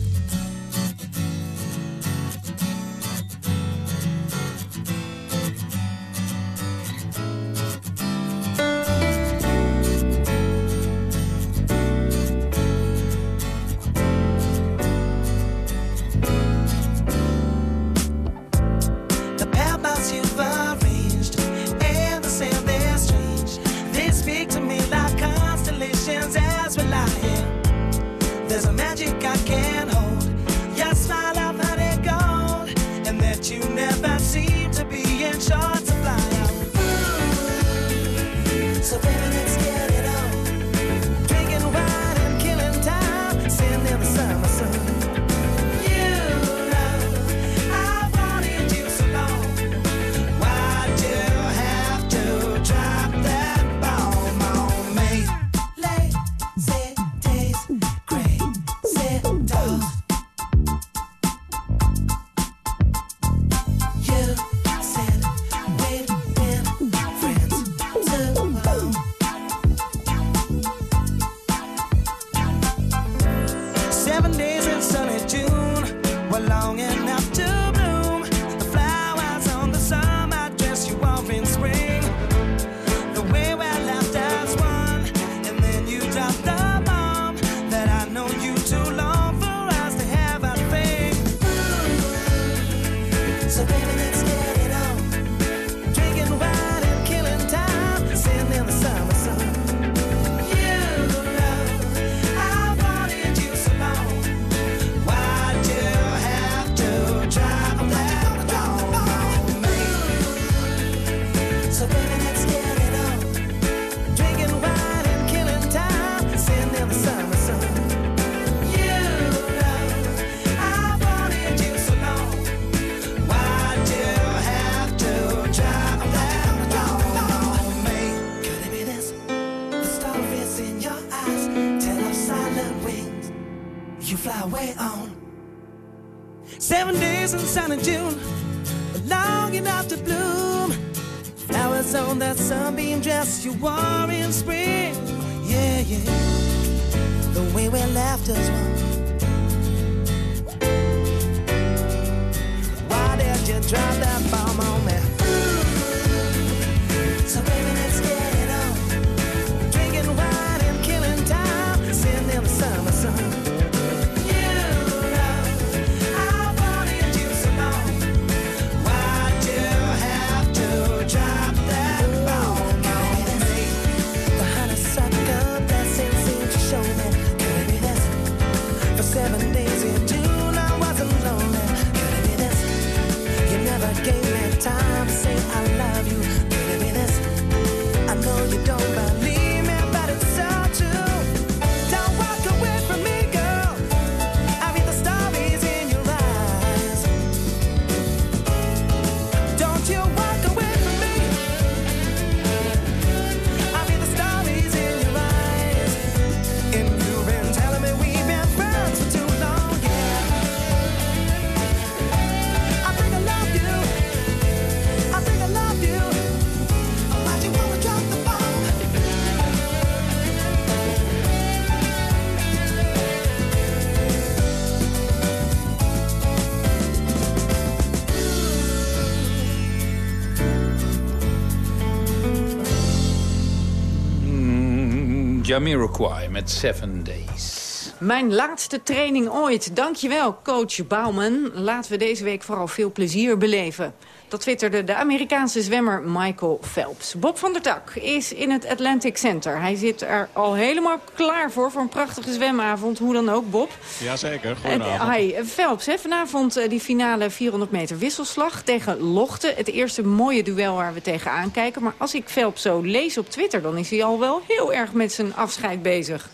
Jamiroquai met Seven Days. Mijn laatste training ooit. Dankjewel, coach Bouwman. Laten we deze week vooral veel plezier beleven. Dat twitterde de Amerikaanse zwemmer Michael Phelps. Bob van der Tak is in het Atlantic Center. Hij zit er al helemaal klaar voor, voor een prachtige zwemavond. Hoe dan ook, Bob. Jazeker, Uh, goedenavond. hi, Phelps, hè, vanavond eh, die finale 400 meter wisselslag tegen Lochte. Het eerste mooie duel waar we tegen aankijken. Maar als ik Phelps zo lees op Twitter, dan is hij al wel heel erg met zijn afscheid bezig.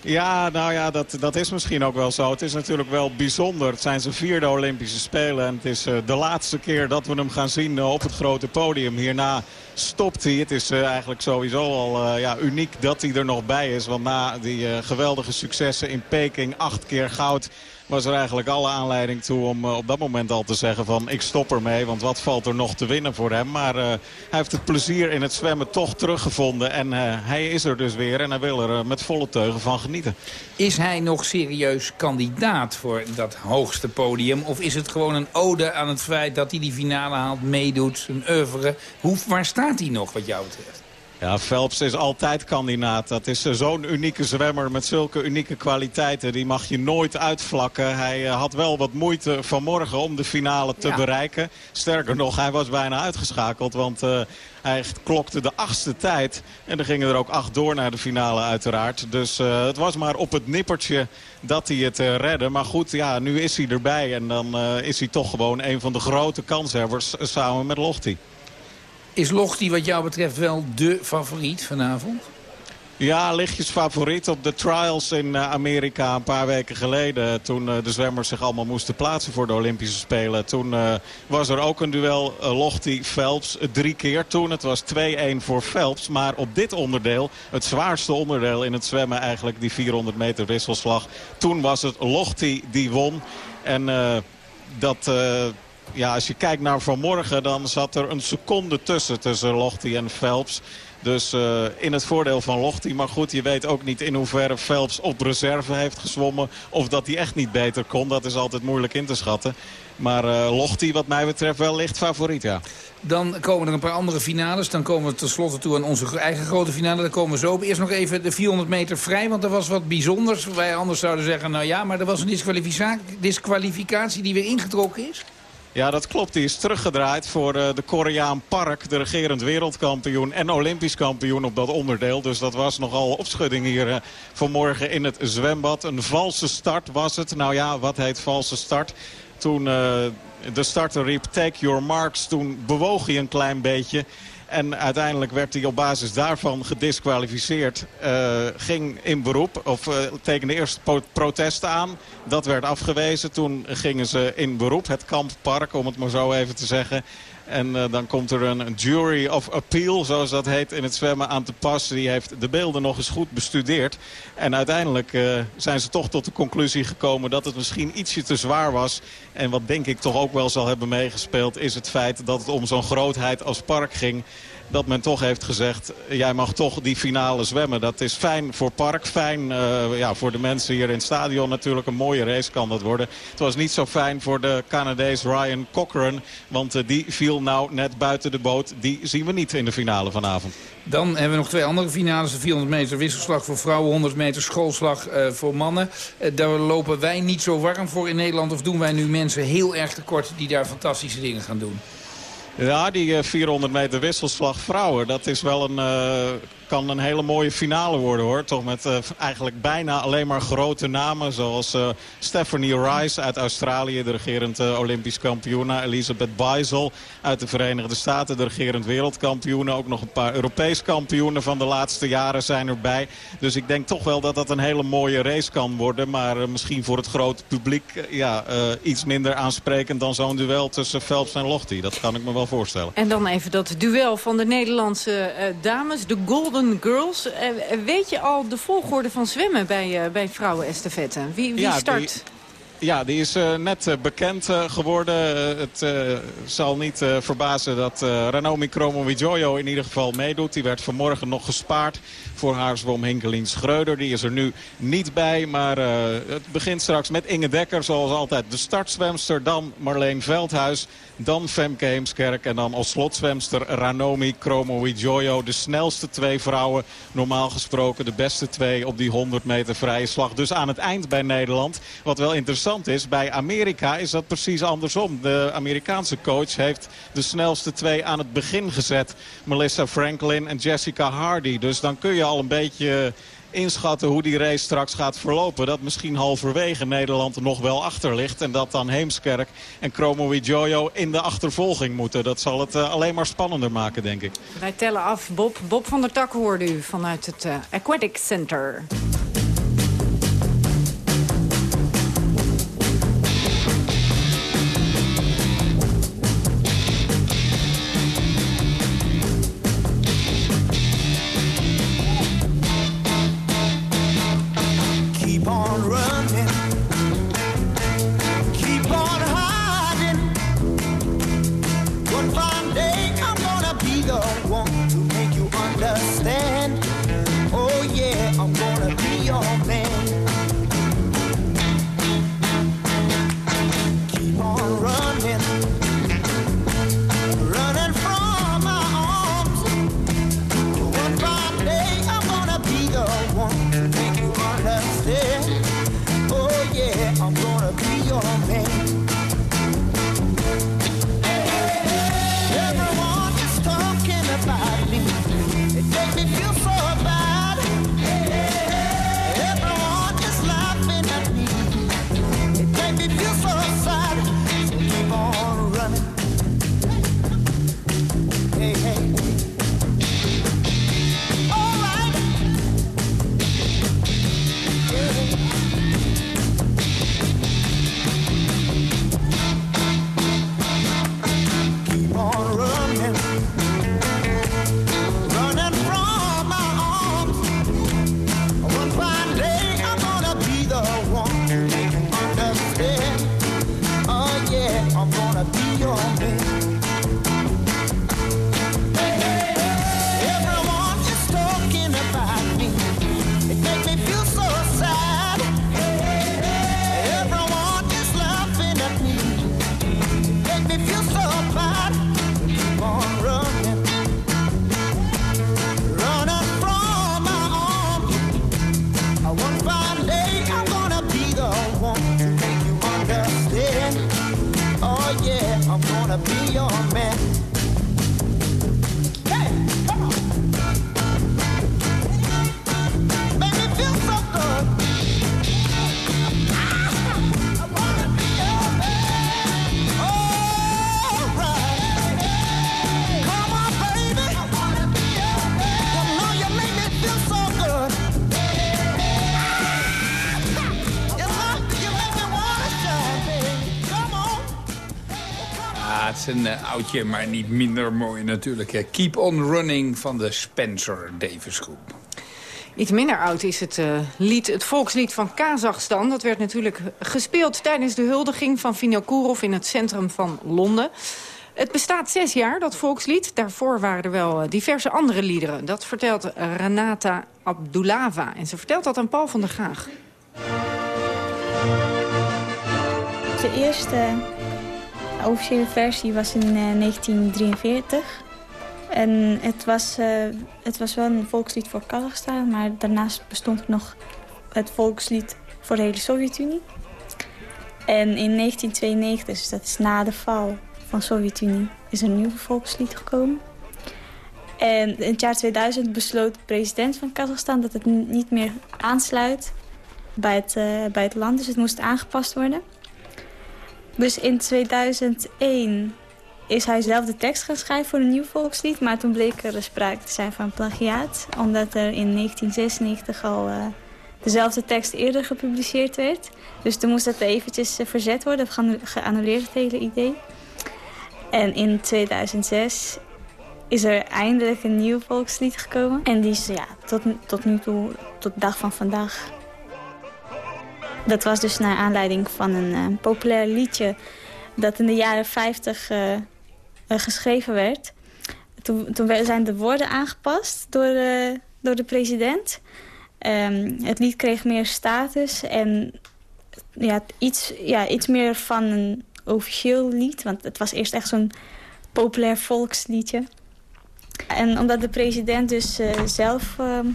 Ja, nou ja, dat, dat is misschien ook wel zo. Het is natuurlijk wel bijzonder. Het zijn zijn vierde Olympische Spelen. En het is eh, de laatste keer dat we hem gaan zien eh, op het grote podium. Hierna stopt hij. Het is eh, eigenlijk sowieso al ja, uniek dat hij er nog bij is. Want na die geweldige successen in Peking, acht keer goud was er eigenlijk alle aanleiding toe om eh, op dat moment al te zeggen van ik stop ermee. Want wat valt er nog te winnen voor hem. Maar eh, hij heeft het plezier in het zwemmen toch teruggevonden. En eh, hij is er dus weer en hij wil er met volle teugen van genieten. Is hij nog serieus kandidaat voor dat hoogste podium? Of is het gewoon een ode aan het feit dat hij die finale haalt, meedoet, zijn oeuvre? Hoe, waar staat hij nog wat jou betreft? Ja, Phelps is altijd kandidaat. Dat is eh, zo'n unieke zwemmer met zulke unieke kwaliteiten. Die mag je nooit uitvlakken. Hij eh, had wel wat moeite vanmorgen om de finale te Ja. bereiken. Sterker nog, hij was bijna uitgeschakeld. Want eh, hij klokte de achtste tijd. En er gingen er ook acht door naar de finale uiteraard. Dus het was maar op het nippertje dat hij het eh, redde. Maar goed, ja, nu is hij erbij. En dan is hij toch gewoon een van de grote kanshebbers samen met Lochti. Is Lochti wat jou betreft wel de favoriet vanavond? Ja, lichtjes favoriet op de trials in eh, Amerika een paar weken geleden. Toen eh, de zwemmers zich allemaal moesten plaatsen voor de Olympische Spelen. Toen eh, was er ook een duel Lochti-Phelps drie keer toen. Het was 2-1 voor Phelps. Maar op dit onderdeel, het zwaarste onderdeel in het zwemmen eigenlijk, die 400 meter wisselslag. Toen was het Lochti die won. En dat... ja, als je kijkt naar vanmorgen, dan zat er een seconde tussen tussen Lochti en Phelps. Dus uh, in het voordeel van Lochti. Maar goed, je weet ook niet in hoeverre Phelps op reserve heeft gezwommen. Of dat hij echt niet beter kon. Dat is altijd moeilijk in te schatten. Maar uh, Lochti wat mij betreft wel licht favoriet, ja. Dan komen er een paar andere finales. Dan komen we tenslotte toe aan onze eigen grote finale. Dan komen we zo. Eerst nog even de 400 meter vrij. Want er was wat bijzonders. Wij anders zouden zeggen, nou ja, maar er was een disqualificatie die weer ingetrokken is. Ja, dat klopt. Die is teruggedraaid voor uh, de Koreaan Park. De regerend wereldkampioen en olympisch kampioen op dat onderdeel. Dus dat was nogal opschudding hier uh, vanmorgen in het zwembad. Een valse start was het. Nou ja, wat heet valse start? Toen uh, de starter riep take your marks. Toen bewoog hij een klein beetje. En uiteindelijk werd hij op basis daarvan gedisqualificeerd. Uh, ging in beroep, of uh, tekende eerst protest aan. Dat werd afgewezen. Toen gingen ze in beroep, het kamppark, om het maar zo even te zeggen. En eh, dan komt er een, jury of appeal, zoals dat heet, in het zwemmen aan te pas. Die heeft de beelden nog eens goed bestudeerd. En uiteindelijk eh, zijn ze toch tot de conclusie gekomen dat het misschien ietsje te zwaar was. En wat denk ik toch ook wel zal hebben meegespeeld... is het feit dat het om zo'n grootheid als park ging dat men toch heeft gezegd... jij mag toch die finale zwemmen. Dat is fijn voor Park, fijn uh, ja, voor de mensen hier in het stadion natuurlijk. Een mooie race kan dat worden. Het was niet zo fijn voor de Canadees Ryan Cochran. Want uh, die viel nou net buiten de boot. Die zien we niet in de finale vanavond. Dan hebben we nog twee andere finales. De 400 meter wisselslag voor vrouwen, 100 meter schoolslag uh, voor mannen. Daar lopen wij niet zo warm voor in Nederland. Of doen wij nu mensen heel erg tekort die daar fantastische dingen gaan doen? Ja, die 400 meter wisselslag vrouwen, dat is wel een, uh, kan een hele mooie finale worden hoor. Toch met uh, eigenlijk bijna alleen maar grote namen zoals uh, Stephanie Rice uit Australië, de regerend Olympisch kampioen. Elisabeth Beisel uit de Verenigde Staten, de regerend wereldkampioen. Ook nog een paar Europees kampioenen van de laatste jaren zijn erbij. Dus ik denk toch wel dat dat een hele mooie race kan worden. Maar misschien voor het grote publiek ja, iets minder aansprekend dan zo'n duel tussen Phelps en Lochte. Dat kan ik me wel voorstellen. En dan even dat duel van de Nederlandse dames, de Golden Girls. Uh, weet je al de volgorde van zwemmen bij, uh, bij vrouwen-estafette? Wie, wie ja, start? Die... Ja, die is uh, net uh, bekend uh, geworden. het zal niet verbazen dat Ranomi Kromowidjojo in ieder geval meedoet. Die werd vanmorgen nog gespaard voor haar zwom Hinkelien Schreuder. Die is er nu niet bij, maar het begint straks met Inge Dekker. Zoals altijd de startzwemster, dan Marleen Veldhuis... Dan Femke Heemskerk en dan als slotzwemster Ranomi Kromowidjojo. De snelste twee vrouwen, normaal gesproken de beste twee op die 100 meter vrije slag. Dus aan het eind bij Nederland. Wat wel interessant is, bij Amerika is dat precies andersom. De Amerikaanse coach heeft de snelste twee aan het begin gezet. Melissa Franklin en Jessica Hardy. Dus dan kun je al een beetje inschatten hoe die race straks gaat verlopen. Dat misschien halverwege Nederland nog wel achter ligt. En dat dan Heemskerk en Kromowidjojo in de achtervolging moeten. Dat zal het uh, alleen maar spannender maken, denk ik. Wij tellen af. Bob, Bob van der Tak hoorde u vanuit het uh, Aquatic Center. Oudje, maar niet minder mooi natuurlijk. hè. Keep on Running van de Spencer Davis Groep. Iets minder oud is het, eh, lied, het volkslied van Kazachstan. Dat werd natuurlijk gespeeld tijdens de huldiging van Vinokourov in het centrum van Londen. Het bestaat zes jaar, dat volkslied. Daarvoor waren er wel eh, diverse andere liederen. Dat vertelt Renata Abdulava. En ze vertelt dat aan Paul van der Gaag. De eerste officiële versie was in eh, 1943. En het was, eh, het was wel een volkslied voor Kazachstan, maar daarnaast bestond nog het volkslied voor de hele Sovjet-Unie. En in 1992, dus dat is na de val van de Sovjet-Unie, is er een nieuw volkslied gekomen. En in het jaar 2000 besloot de president van Kazachstan dat het niet meer aansluit bij het, eh, bij het land. Dus het moest aangepast worden. Dus in 2001 is hij zelf de tekst gaan schrijven voor een nieuw volkslied. Maar toen bleek er sprake te zijn van plagiaat. Omdat er in 1996 al eh, dezelfde tekst eerder gepubliceerd werd. Dus toen moest dat eventjes eh, verzet worden, geannuleerd het hele idee. En in 2006 is er eindelijk een nieuw volkslied gekomen. En die is ja, tot, tot nu toe, tot de dag van vandaag. Dat was dus naar aanleiding van een eh, populair liedje dat in de jaren 50 eh, eh, geschreven werd. Toen, toen zijn de woorden aangepast door, door de president. Ehm, het lied kreeg meer status en ja, iets, ja, iets meer van een officieel lied. Want het was eerst echt zo'n populair volksliedje. En omdat de president dus zelf ehm,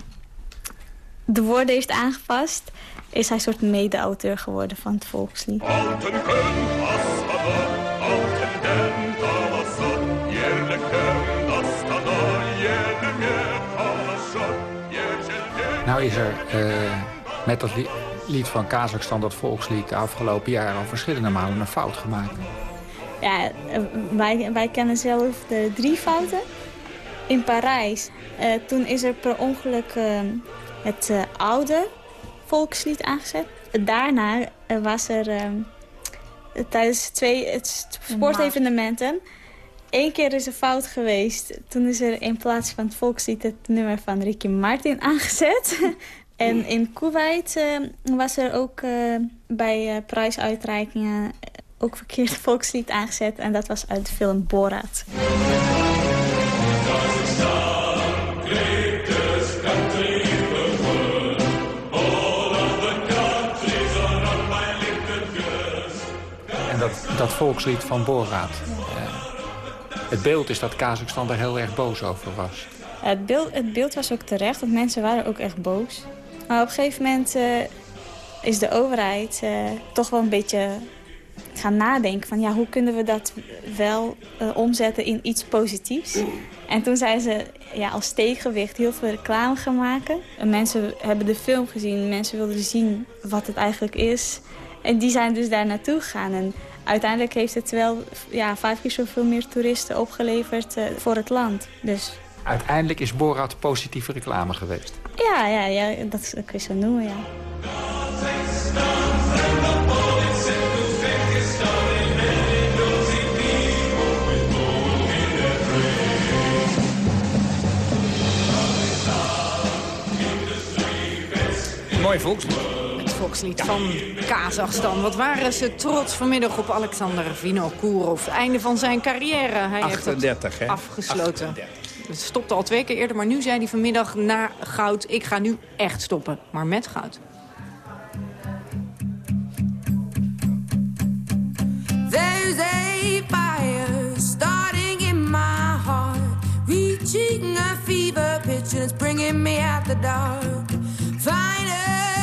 de woorden heeft aangepast... is hij een soort mede-auteur geworden van het volkslied. Nou is er eh, met dat li- lied van Kazachstan, dat volkslied, de afgelopen jaren al verschillende malen een fout gemaakt. Ja, eh, wij, wij kennen zelf de drie fouten. In Parijs, eh, toen is er per ongeluk het eh, oude volkslied aangezet. Daarna eh, was er eh, tijdens twee het sportevenementen... Eén keer is er fout geweest. Toen is er in plaats van het volkslied het nummer van Ricky Martin aangezet. en in Kuwait eh, was er ook eh, bij eh, prijsuitreikingen ook verkeerd volkslied aangezet. En dat was uit de film Borat. Dat, volkslied van Borat. eh, het beeld is dat Kazachstan er heel erg boos over was. Het beeld, het beeld was ook terecht, want mensen waren ook echt boos. Maar op een gegeven moment eh, is de overheid eh, toch wel een beetje gaan nadenken van... ja, hoe kunnen we dat wel omzetten in iets positiefs? En toen zijn ze ja, als tegenwicht heel veel reclame gaan maken. En mensen hebben de film gezien, mensen wilden zien wat het eigenlijk is. En die zijn dus daar naartoe gegaan. En uiteindelijk heeft het wel ja, vijf keer zoveel meer toeristen opgeleverd eh, voor het land. Dus Uiteindelijk is Borat positieve reclame geweest. ja, ja, ja dat, dat kun je zo noemen, ja. Mooi volkslied. Volkslied van Kazachstan. Wat waren ze trots vanmiddag op Alexander Vinokourov. Einde van zijn carrière. Hij heeft 38, het hè? afgesloten. Het stopte al twee keer eerder, maar nu zei hij vanmiddag na goud... ik ga nu echt stoppen, maar met goud. There's a fire starting in my heart, reaching a fever pitch, and it's bringing me out the dark. Finally,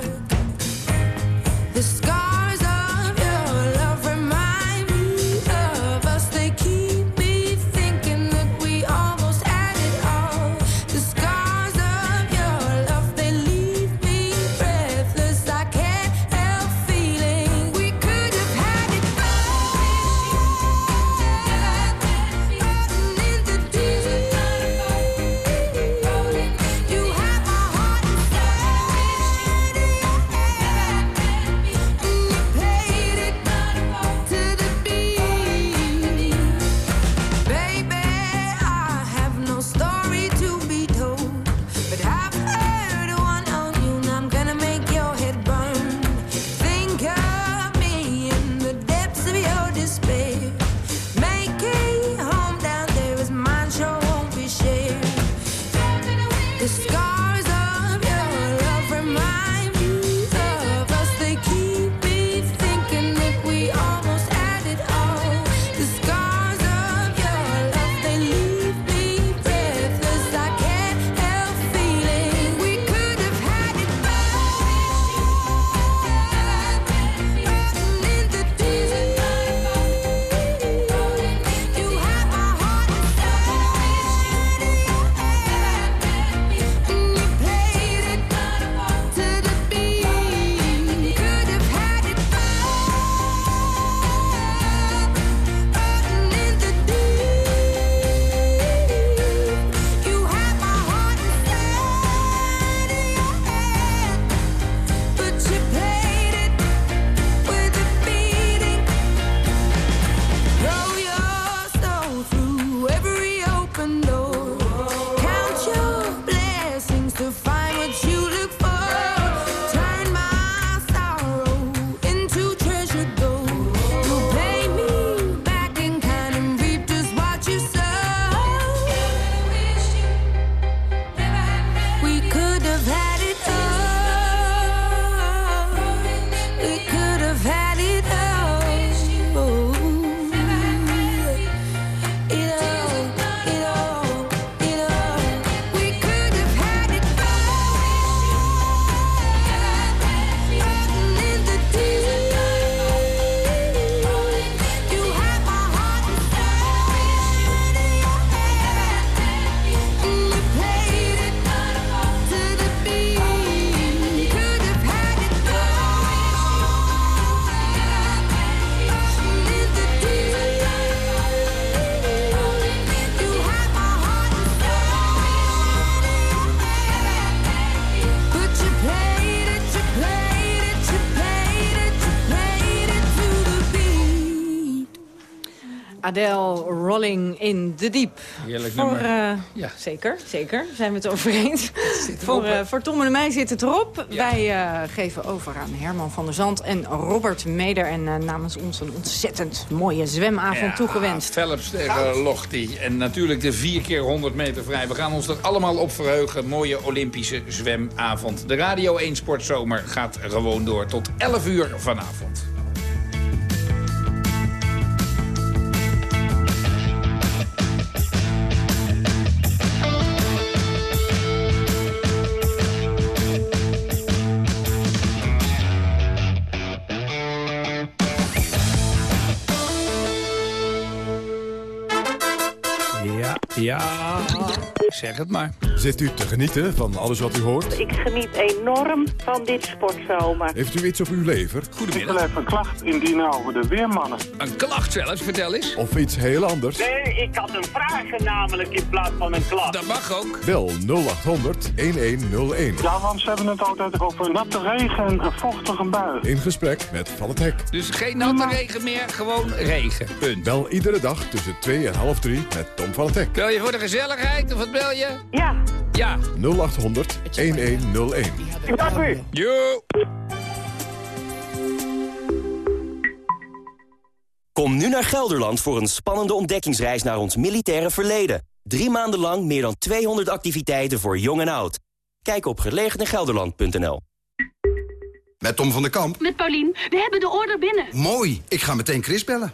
Adele, Rolling in the Deep. Heerlijk voor, nummer. eh, Ja. Zeker, zeker. Zijn we het over eens. voor, eh, voor Tom en mij zit het erop. Wij eh, geven over aan Herman van der Zand en Robert Meder. En namens ons een ontzettend mooie zwemavond toegewenst. Phelps tegen Lochti. En natuurlijk de 4 keer 100 meter vrij. We gaan ons er allemaal op verheugen. Mooie Olympische zwemavond. De Radio 1 Sportzomer gaat gewoon door tot 11 uur vanavond. Zeg het maar. Zit u te genieten van alles wat u hoort? Ik geniet enorm van dit sportzomer. Heeft u iets op uw lever? Ik wil even een klacht indienen over de weermannen. Een klacht zelfs, vertel eens. Of iets heel anders? Nee, ik had een vraag namelijk in plaats van een klacht. Dat mag ook. Bel 0800 1101. Ja, want ze hebben het altijd over natte regen en een vochtige bui. In gesprek met Van het Hek. Dus geen natte regen meer, gewoon regen. Punt. Bel iedere dag tussen 2 en half 3 met Tom van het Hek. Bel je voor de gezelligheid of wat bel je? Ja. Ja. 0800 1101. Ik dank u. Jo. Kom nu naar Gelderland voor een spannende ontdekkingsreis naar ons militaire verleden. Drie maanden lang meer dan 200 activiteiten voor jong en oud. Kijk op gelegenegelderland.nl. Met Tom van der Kamp. Met Paulien. We hebben de order binnen. Mooi. Ik ga meteen Chris bellen.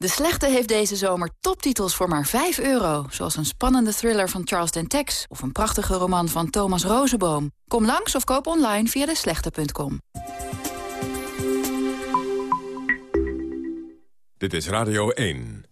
De Slechte heeft deze zomer toptitels voor maar 5 euro. Zoals een spannende thriller van Charles Dentex... of een prachtige roman van Thomas Rozenboom. Kom langs of koop online via deslechte.com. Dit is Radio 1.